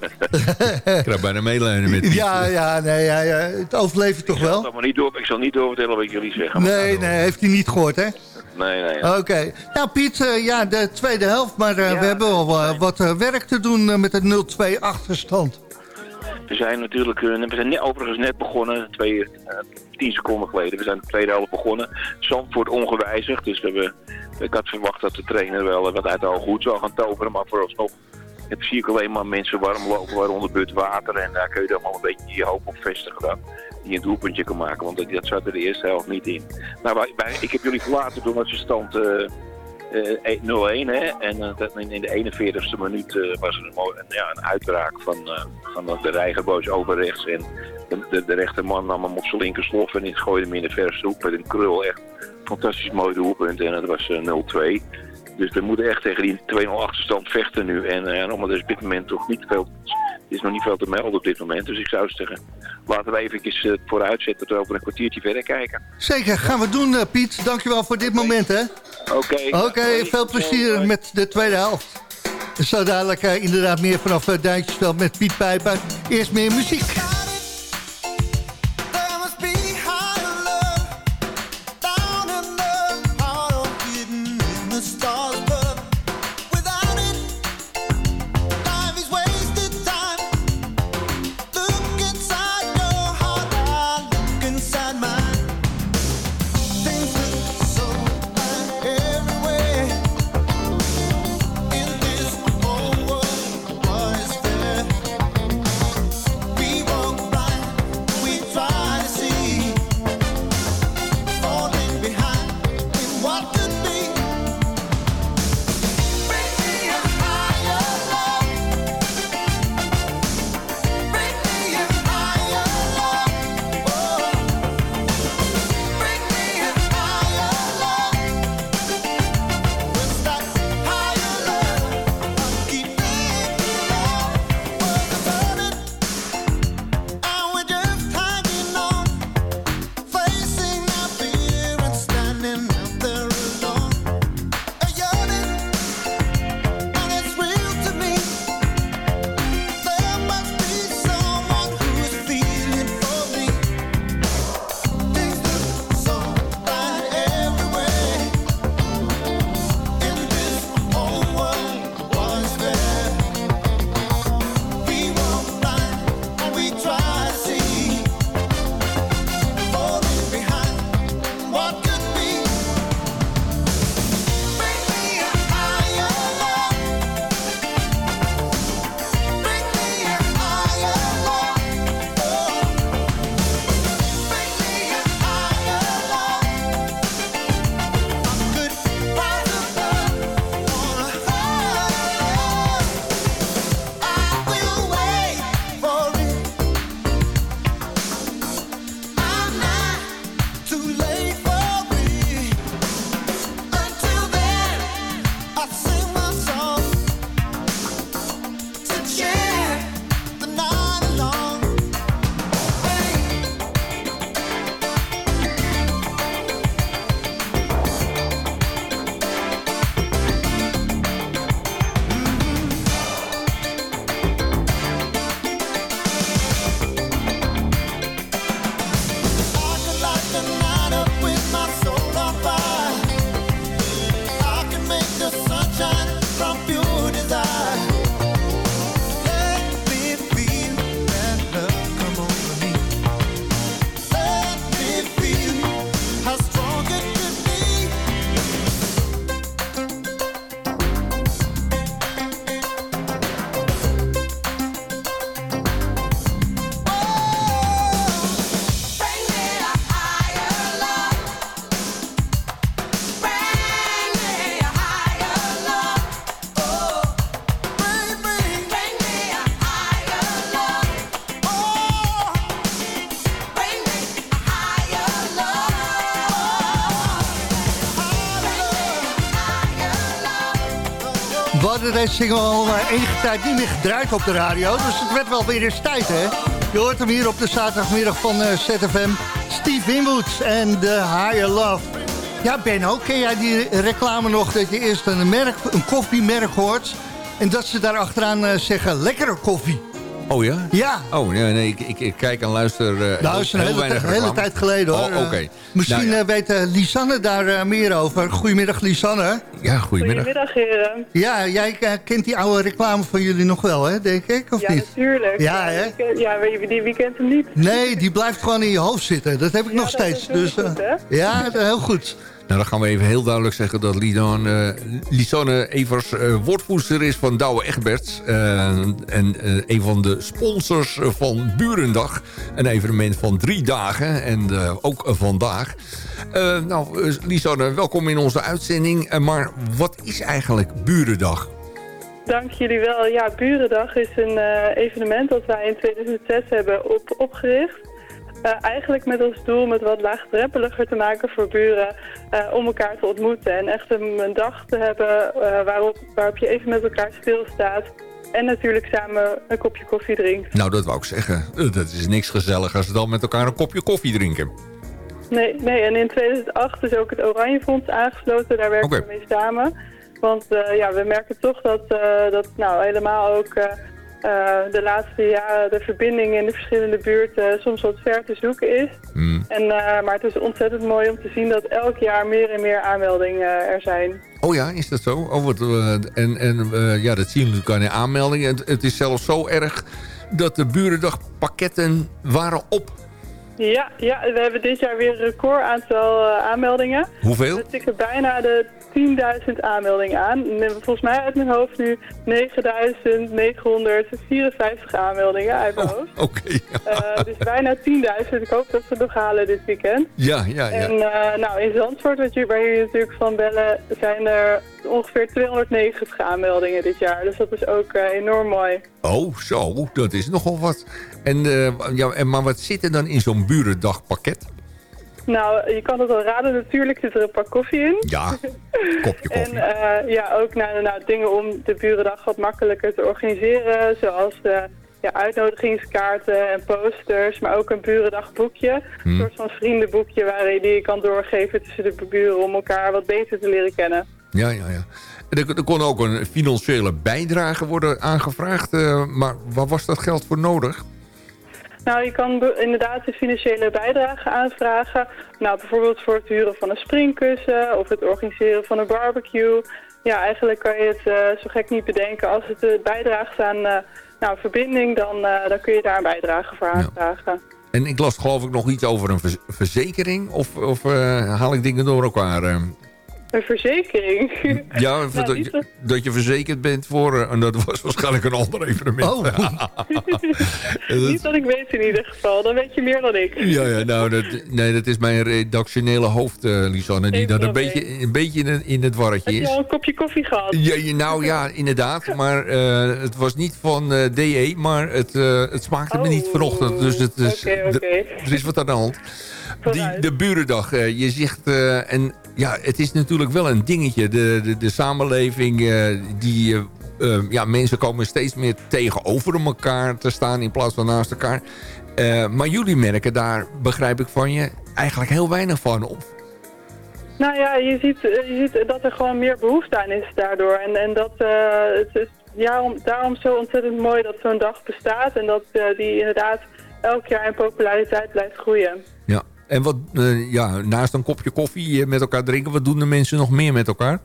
ik ga bijna meelijnen met Ja, ja, nee, ja, ja, het overleef je toch wel? Maar niet door, ik zal niet doorvertellen wat jullie zeggen. Nee, nee, heeft hij niet gehoord, hè? Nee, nee. Oké. Nou, Piet, uh, ja, de tweede helft, maar uh, ja, we hebben al uh, wat werk te doen met het 0-2 achterstand. We zijn natuurlijk, we zijn net, overigens net begonnen, twee, tien seconden geleden. We zijn de tweede helft begonnen. Zandvoort ongewijzigd, dus we hebben, ik had verwacht dat de trainer wel wat uit al goed zou gaan toveren, maar vooralsnog het zie ik alleen maar mensen warm lopen, waaronder but water. En daar kun je dan wel een beetje je hoop op vestigen dan. Die een doelpuntje kan maken, want dat, zat er de eerste helft niet in. Nou, ik heb jullie verlaten toen was de stand uh, uh, 0-1. Hè? En uh, in de 41ste minuut was er een, ja, een uitbraak van, van de Rijgerboos over rechts. En de, de, rechterman nam hem op zijn en gooide hem in de verste hoek met een krul. Echt fantastisch mooi doelpunt. En dat was 0-2. Dus we moeten echt tegen die 2-0 achterstand vechten nu. En uh, omdat er op dit moment toch niet veel... is nog niet veel te melden op dit moment. Dus ik zou zeggen, laten we even uh, vooruit zetten... we over een kwartiertje verder kijken. Zeker, gaan we doen uh, Piet. Dankjewel voor dit moment hè. Oké. Oké, veel plezier met de tweede helft. Zo dadelijk uh, inderdaad meer vanaf Duintjesveld met Piet Pijper. Eerst meer muziek. Deze single al eh, enige tijd niet meer gedraaid op de radio. Dus het werd wel weer eens tijd, hè? Je hoort hem hier op de zaterdagmiddag van eh, ZFM. Steve Winwood en The Higher Love. Ja, Benno, ken jij die reclame nog dat je eerst een, merk, een koffiemerk hoort... en dat ze daar achteraan eh, zeggen, lekkere koffie? Oh ja? Ja. Oh, nee, nee ik, ik, ik kijk en luister uh, Nou, is een heel hele, weinig hele tijd geleden, hoor. Oh, oké. Misschien Nou ja. eh, weet eh, Lisanne daar eh, meer over. Goedemiddag, Lisanne. Ja, goedemiddag. Goedemiddag, heren. Ja, jij eh, kent die oude reclame van jullie nog wel, hè, denk ik, of ja, niet? natuurlijk. Ja, hè? wie kent- Ja, wie, die, wie kent hem niet? Nee, die blijft gewoon in je hoofd zitten. Dat heb ik nog dat is steeds. heel Dus, goed, eh, hè? ja, heel goed. Nou, dan gaan we even heel duidelijk zeggen dat Lidan, eh, Lisanne Evers eh, woordvoerster is van Douwe Egberts. eh, en eh, een van de sponsors van Burendag. Een evenement van drie dagen en ook vandaag. Nou, Lisanne, welkom in onze uitzending. Maar wat is eigenlijk Burendag? Dank jullie wel. Ja, Burendag is een evenement dat wij in 2006 hebben op, opgericht. Eh, eigenlijk met als doel met wat laagdrempeliger te maken voor buren eh, om elkaar te ontmoeten. En echt een, een dag te hebben eh, waarop, waarop je even met elkaar stilstaat. En natuurlijk samen een kopje koffie drinkt. Nou, dat wou ik zeggen. Dat is niks gezelligers dan met elkaar een kopje koffie drinken. Nee, nee, en in 2008 is ook het Oranje Fonds aangesloten. Daar werken we mee samen. Want ja, we merken toch dat, dat nou, helemaal ook de laatste jaren de verbinding in de verschillende buurten soms wat ver te zoeken is. Hmm. En, eh, maar het is ontzettend mooi om te zien dat elk jaar meer en meer aanmeldingen eh, er zijn. Oh ja, is dat zo? Oh, wat, eh, en en eh, ja, dat zien we natuurlijk aan de aanmeldingen. Het, het is zelfs zo erg dat de Burendagpakketten waren op. Ja, ja, we hebben dit jaar weer een record aantal eh, aanmeldingen. Hoeveel? We tikken bijna de 10.000 aanmeldingen aan. Volgens mij uit mijn hoofd nu 9.954 aanmeldingen uit mijn hoofd. Oké. Eh, dus bijna 10.000. Ik hoop dat we het nog halen dit weekend. Ja, ja, ja. En eh, nou, in Zandvoort, wat jullie, waar jullie natuurlijk van bellen, zijn er ongeveer 290 aanmeldingen dit jaar. Dus dat is ook eh, enorm mooi. Oh, zo, dat is nogal wat. En, ja, en, maar wat zit er dan in zo'n Burendagpakket? Nou, je kan het al raden, natuurlijk zit er een pak koffie in. Ja, kopje koffie. En eh, ja, ook nou, dingen om de Burendag wat makkelijker te organiseren. Zoals eh, ja, uitnodigingskaarten en posters. Maar ook een Burendagboekje. Hmm. Een soort van vriendenboekje waarin die je kan doorgeven tussen de buren om elkaar wat beter te leren kennen. Ja, ja, ja. En Er, er kon ook een financiële bijdrage worden aangevraagd. eh, maar waar was dat geld voor nodig? Nou, je kan inderdaad de financiële bijdrage aanvragen. Nou, bijvoorbeeld voor het huren van een springkussen of het organiseren van een barbecue. Ja, eigenlijk kan je het eh, zo gek niet bedenken. Als het eh, bijdraagt aan eh, nou, verbinding, dan, dan kun je daar een bijdrage voor aanvragen. En ik las geloof ik nog iets over een verzekering. Of, of haal ik dingen door elkaar? Een verzekering? Ja, Nou, dat, niet je, dat je verzekerd bent voor... eh, en dat was waarschijnlijk een ander evenement. niet dat ik weet in ieder geval. Dan weet je meer dan ik. Ja, ja nou, dat, nee, dat is mijn redactionele hoofd, eh, Lisanne. Die dat een beetje, een beetje in, in het warretje Heb je is. al een kopje koffie gehad? Ja, je- nou ja, inderdaad. Maar eh, het was niet van eh, DE, maar het, eh, het smaakte me niet vanochtend. Dus het is, Oh, Oké, oké. d- er is wat aan de hand. Die, de burendag, je zegt... eh, en ja, het is natuurlijk wel een dingetje. De, de, de samenleving, eh, die... eh, eh, ja, mensen komen steeds meer tegenover elkaar te staan in plaats van naast elkaar. Eh, maar jullie merken daar, begrijp ik van je, eigenlijk heel weinig van op. Nou ja, je ziet, je ziet dat er gewoon meer behoefte aan is daardoor. En, en dat het is daarom, daarom zo ontzettend mooi dat zo'n dag bestaat. En dat die inderdaad elk jaar in populariteit blijft groeien. Ja. En wat, eh, ja, naast een kopje koffie eh, met elkaar drinken, wat doen de mensen nog meer met elkaar?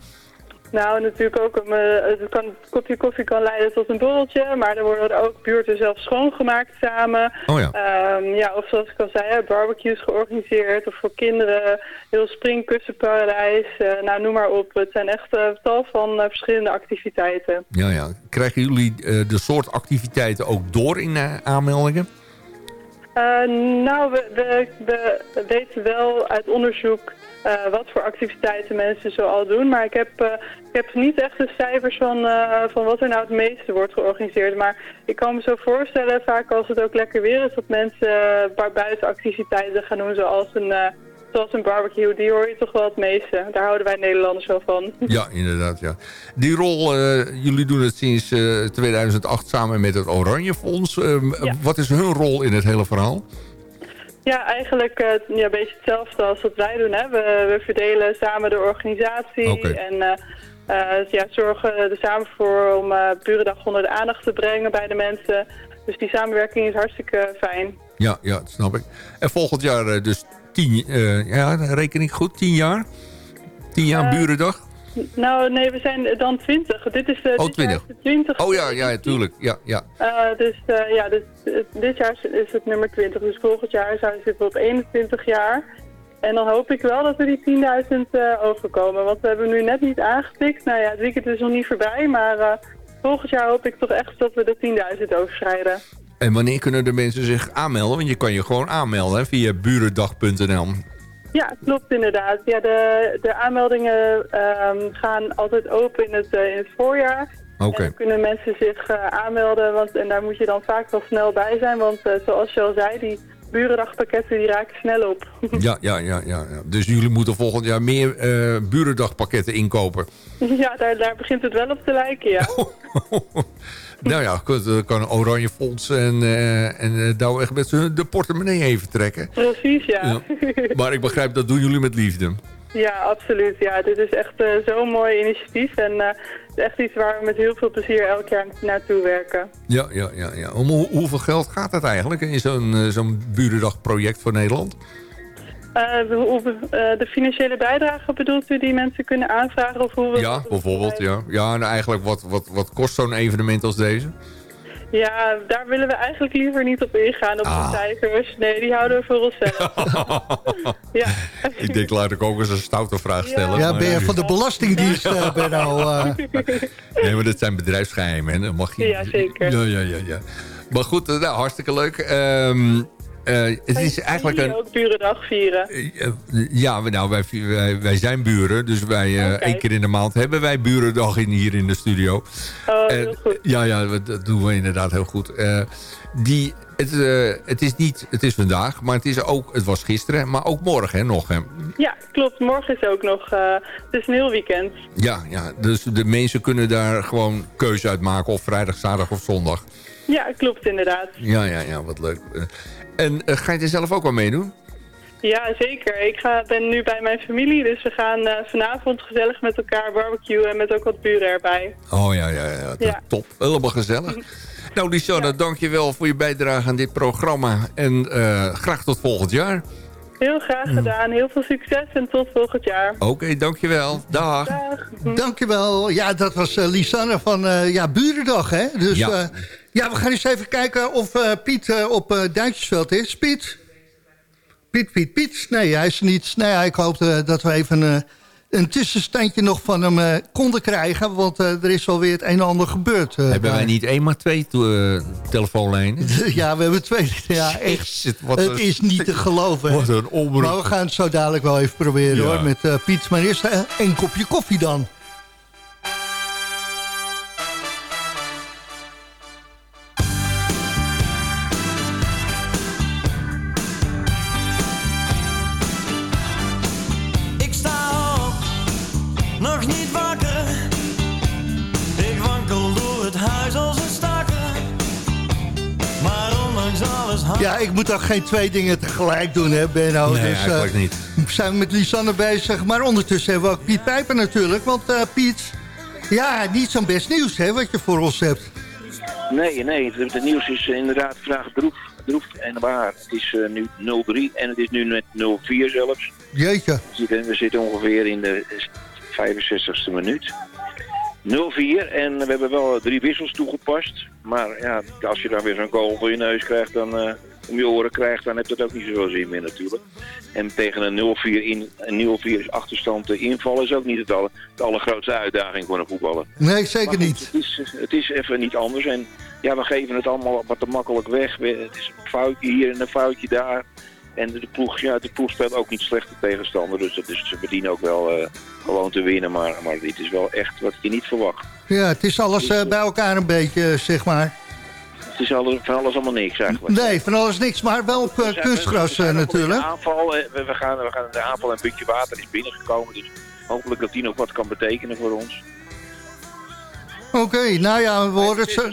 Nou, natuurlijk ook, um, eh, het kan, een kopje koffie kan leiden tot een borreltje, maar er worden er ook buurten zelf schoongemaakt samen. Oh ja. Ehm, ja, of zoals ik al zei, barbecues georganiseerd, of voor kinderen, heel springkussenparadijs, nou noem maar op. Het zijn echt eh, tal van verschillende activiteiten. Ja, ja. Krijgen jullie de soort activiteiten ook door in aanmeldingen? Eh, nou, we, we, we weten wel uit onderzoek eh, wat voor activiteiten mensen zoal doen. Maar ik heb, eh, ik heb niet echt de cijfers van, van wat er nou het meeste wordt georganiseerd. Maar ik kan me zo voorstellen, vaak als het ook lekker weer is, dat mensen uh, buiten activiteiten gaan doen. Zoals een, zoals een barbecue, die hoor je toch wel het meeste. Daar houden wij Nederlanders wel van. Ja, inderdaad, ja. Die rol, eh, jullie doen het sinds eh, 2008 samen met het Oranje Fonds. Ja. Wat is hun rol in het hele verhaal? Ja, eigenlijk eh, ja, een beetje hetzelfde als wat wij doen. Hè. We, we verdelen samen de organisatie en eh, eh, ja, zorgen er samen voor om eh Burendag onder de aandacht te brengen bij de mensen. Dus die samenwerking is hartstikke fijn. Ja, ja, dat snap ik. En volgend jaar eh, dus tien, eh, ja, reken ik goed, tien jaar? Tien jaar Eh, Burendag? Nou, nee, we zijn dan 20. Dit is de, Oh, dit jaar 20. is de 20. Oh ja, ja, tuurlijk. Ja, ja. Eh, dus eh, ja, dus, eh, dit jaar is, het nummer 20. Dus volgend jaar zitten we op 21 jaar. En dan hoop ik wel dat we die 10.000 eh, overkomen. Want we hebben nu net niet aangetikt. Nou ja, het weekend is nog niet voorbij. Maar eh, volgend jaar hoop ik toch echt dat we de 10.000 overschrijden. En wanneer kunnen de mensen zich aanmelden? Want je kan je gewoon aanmelden hè, via burendag.nl. Ja, klopt inderdaad. Ja, de, de aanmeldingen ehm, gaan altijd open in het, eh, in het voorjaar. Oké. En dan kunnen mensen zich eh, aanmelden, want, en daar moet je dan vaak wel snel bij zijn. Want eh, zoals je al zei, die burendagpakketten die raken snel op. Ja, ja, ja, ja, ja. Dus jullie moeten volgend jaar meer eh burendagpakketten inkopen. ja, daar, daar begint het wel op te lijken, ja. Nou ja, goed, dan kan Oranje Fonds en, eh en eh, Douwe echt met z'n de portemonnee even trekken. Precies, ja. Maar ik begrijp, dat doen jullie met liefde. Ja, absoluut. Ja, dit is echt eh, zo'n mooi initiatief. En het is echt iets waar we met heel veel plezier elk jaar naartoe werken. Ja, ja, ja. ja. Om hoe- hoeveel geld gaat het eigenlijk in zo'n zo'n burendagproject voor Nederland? Eh, hoe eh, de financiële bijdrage bedoelt u die mensen kunnen aanvragen? Of hoe we Ja, bijvoorbeeld, ja. Ja, en eigenlijk, wat, wat, wat kost zo'n evenement als deze? Ja, daar willen we eigenlijk liever niet op ingaan, op Ah. de cijfers. Nee, die houden we voor onszelf. ja. Ik denk, laat ik ook eens een stoute vraag stellen. Ja, ben je van de Belastingdienst, eh, Benno? eh? Nee, maar dat zijn bedrijfsgeheimen. hè. Dat mag je... Ja, zeker. Ja, ja, ja, ja. Maar goed, nou, hartstikke leuk. Ehm, eh, het is eigenlijk Jullie een... ook Burendag vieren. Eh, Ja, we- nou, wij, wij, wij zijn buren. Dus wij, eh, één keer in de maand hebben wij burendag in, hier in de studio. Oh, heel goed. ja, ja, dat doen we inderdaad heel goed. Die, het, het is niet, het is vandaag, maar het, is ook, het was gisteren, maar ook morgen hè, nog. Hè. Ja, klopt. Morgen is ook nog... het is een heel weekend. Ja, ja, dus de mensen kunnen daar gewoon keuze uit maken. Of vrijdag, zaterdag of zondag. Ja, klopt inderdaad. Ja, ja, ja, wat leuk. En eh, ga je er zelf ook al meedoen? Ja, zeker. Ik ga, ben nu bij mijn familie, dus we gaan eh, vanavond gezellig met elkaar barbecuen met ook wat buren erbij. Oh ja, ja, ja. Ja. Top. Helemaal gezellig. Nou, Lisanne, dank je wel voor je bijdrage aan dit programma. En eh, graag tot volgend jaar. Heel graag gedaan. Heel veel succes en tot volgend jaar. Oké, dank je wel. Dag. Dankjewel. Ja, dat was eh, Lisanne van eh, ja, Burendag, hè? Dus Ja. Ja. we gaan eens even kijken of eh, Piet eh, op Duitsersveld is. Piet? Piet, Piet, Piet. Nee, hij is niet. Nee, ik hoop dat we even een tussenstandje nog van hem konden krijgen. Want er is alweer het een en ander gebeurd. Hebben wij niet één, maar twee telefoonlijnen? Ja, we hebben twee. Ja, echt. Jezus, het een- is niet te geloven. Wat een omroep. Maar we gaan het zo dadelijk wel even proberen Ja. hoor, met Piet. Maar eerst een kopje koffie dan. Ja, ik moet toch geen twee dingen tegelijk doen, hè, Benno? Nee, dus, eh, eigenlijk niet. We zijn met Lisanne bezig, maar ondertussen hebben we ook Piet Pijper natuurlijk. Want eh, Piet, ja, niet zo'n best nieuws, hè, wat je voor ons hebt. Nee, nee, het, nieuws is eh, inderdaad vraag droef, droef en waar. Het is nu 0-3 en het is nu net 0-4 zelfs. Jeetje. We zitten, we zitten ongeveer in de 65ste minuut. 0-4 en we hebben wel drie wissels toegepast. Maar ja, als je dan weer zo'n goal voor je neus krijgt, dan eh, om je oren krijgt, dan heeft dat ook niet zoveel zin meer natuurlijk. En tegen een 0-4 in, een 0-4 is achterstand eh, invallen is ook niet het, alle, de allergrootste uitdaging voor een voetballer. Nee, zeker goed, niet. Het is, het is even niet anders. En ja, we geven het allemaal wat te makkelijk weg. We- Het is een foutje hier en een foutje daar. En de ploeg, ja, de ploeg speelt ook niet slecht de tegenstander. Dus, dat is, ze verdienen ook wel eh, gewoon te winnen. Maar, maar dit is wel echt wat je niet verwacht. Ja, het is alles eh, bij elkaar een beetje, eh, zeg maar. Het is alles, van alles allemaal niks eigenlijk. Nee, van alles niks, maar wel op kunstgras natuurlijk. Aanval, we, we gaan, we gaan de aanval en een puntje water is binnengekomen. Dus hopelijk dat die nog wat kan betekenen voor ons. Oké, nou ja, we horen het zo.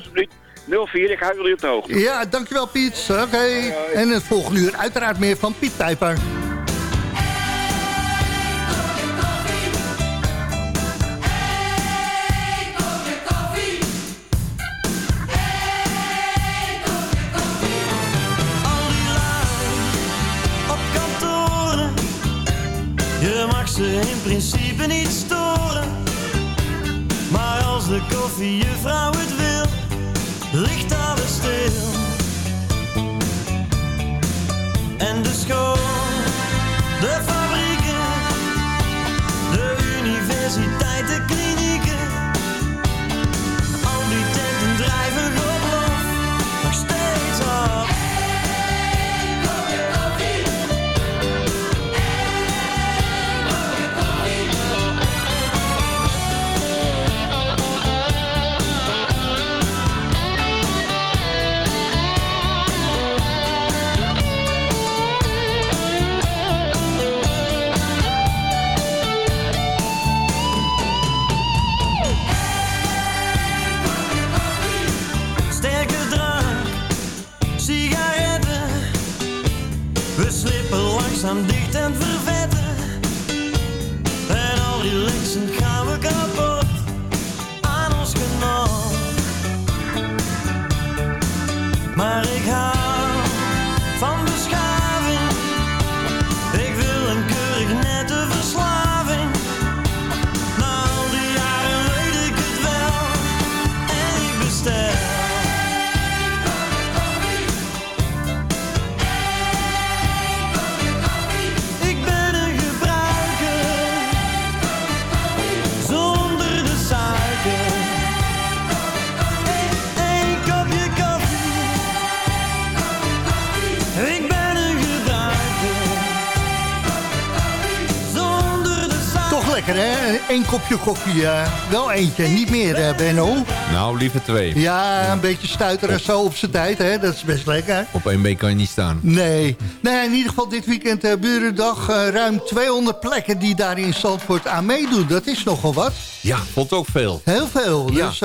04, ik hou jullie op de hoogte. Ja, dankjewel Piet. Oké, en het volgende uur uiteraard meer van Piet Pijper. op kantoren. Je mag ze in principe niet storen. Maar als de koffiejuffrouw het wil, ligt alles stil. En de school, de fabrieken, de universiteit, kopje koffie. eh, wel eentje, niet meer eh, Benno. Nou, liever twee. Ja, een beetje stuiteren zo op zijn tijd, hè? dat is best lekker. Op één been kan je niet staan. Nee. nee, in ieder geval dit weekend uh, Burendag. ruim 200 plekken die daar in Zandvoort aan meedoen. Dat is nogal wat. Ja, vond ook veel. Heel veel. Ja. Dus,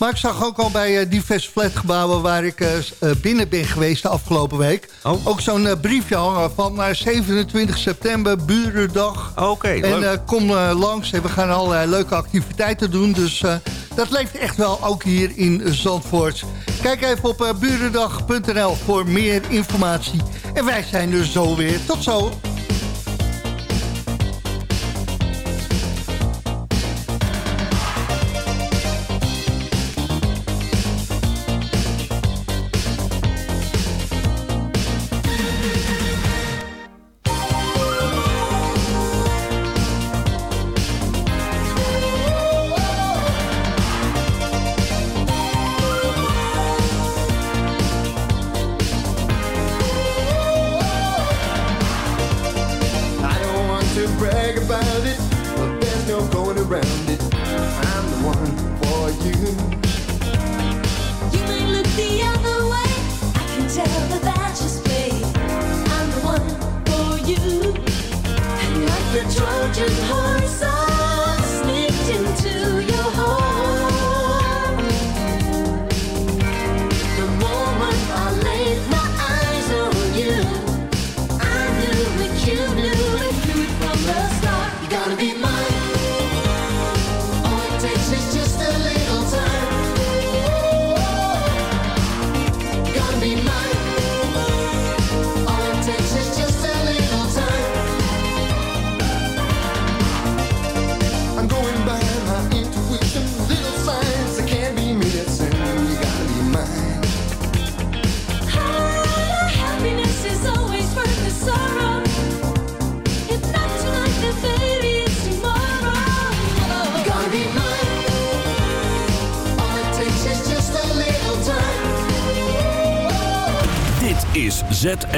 maar ik zag ook al bij eh, diverse flatgebouwen waar ik eh, eh, binnen ben geweest de afgelopen week. Oh. Ook zo'n briefje hangen van eh, 27 september, Burendag. Oké, En leuk. eh, kom langs. En we gaan allerlei leuke activiteiten doen. Dus dat leeft echt wel ook hier in Zandvoort. Kijk even op burendag.nl voor meer informatie. En wij zijn er zo weer. Tot zo.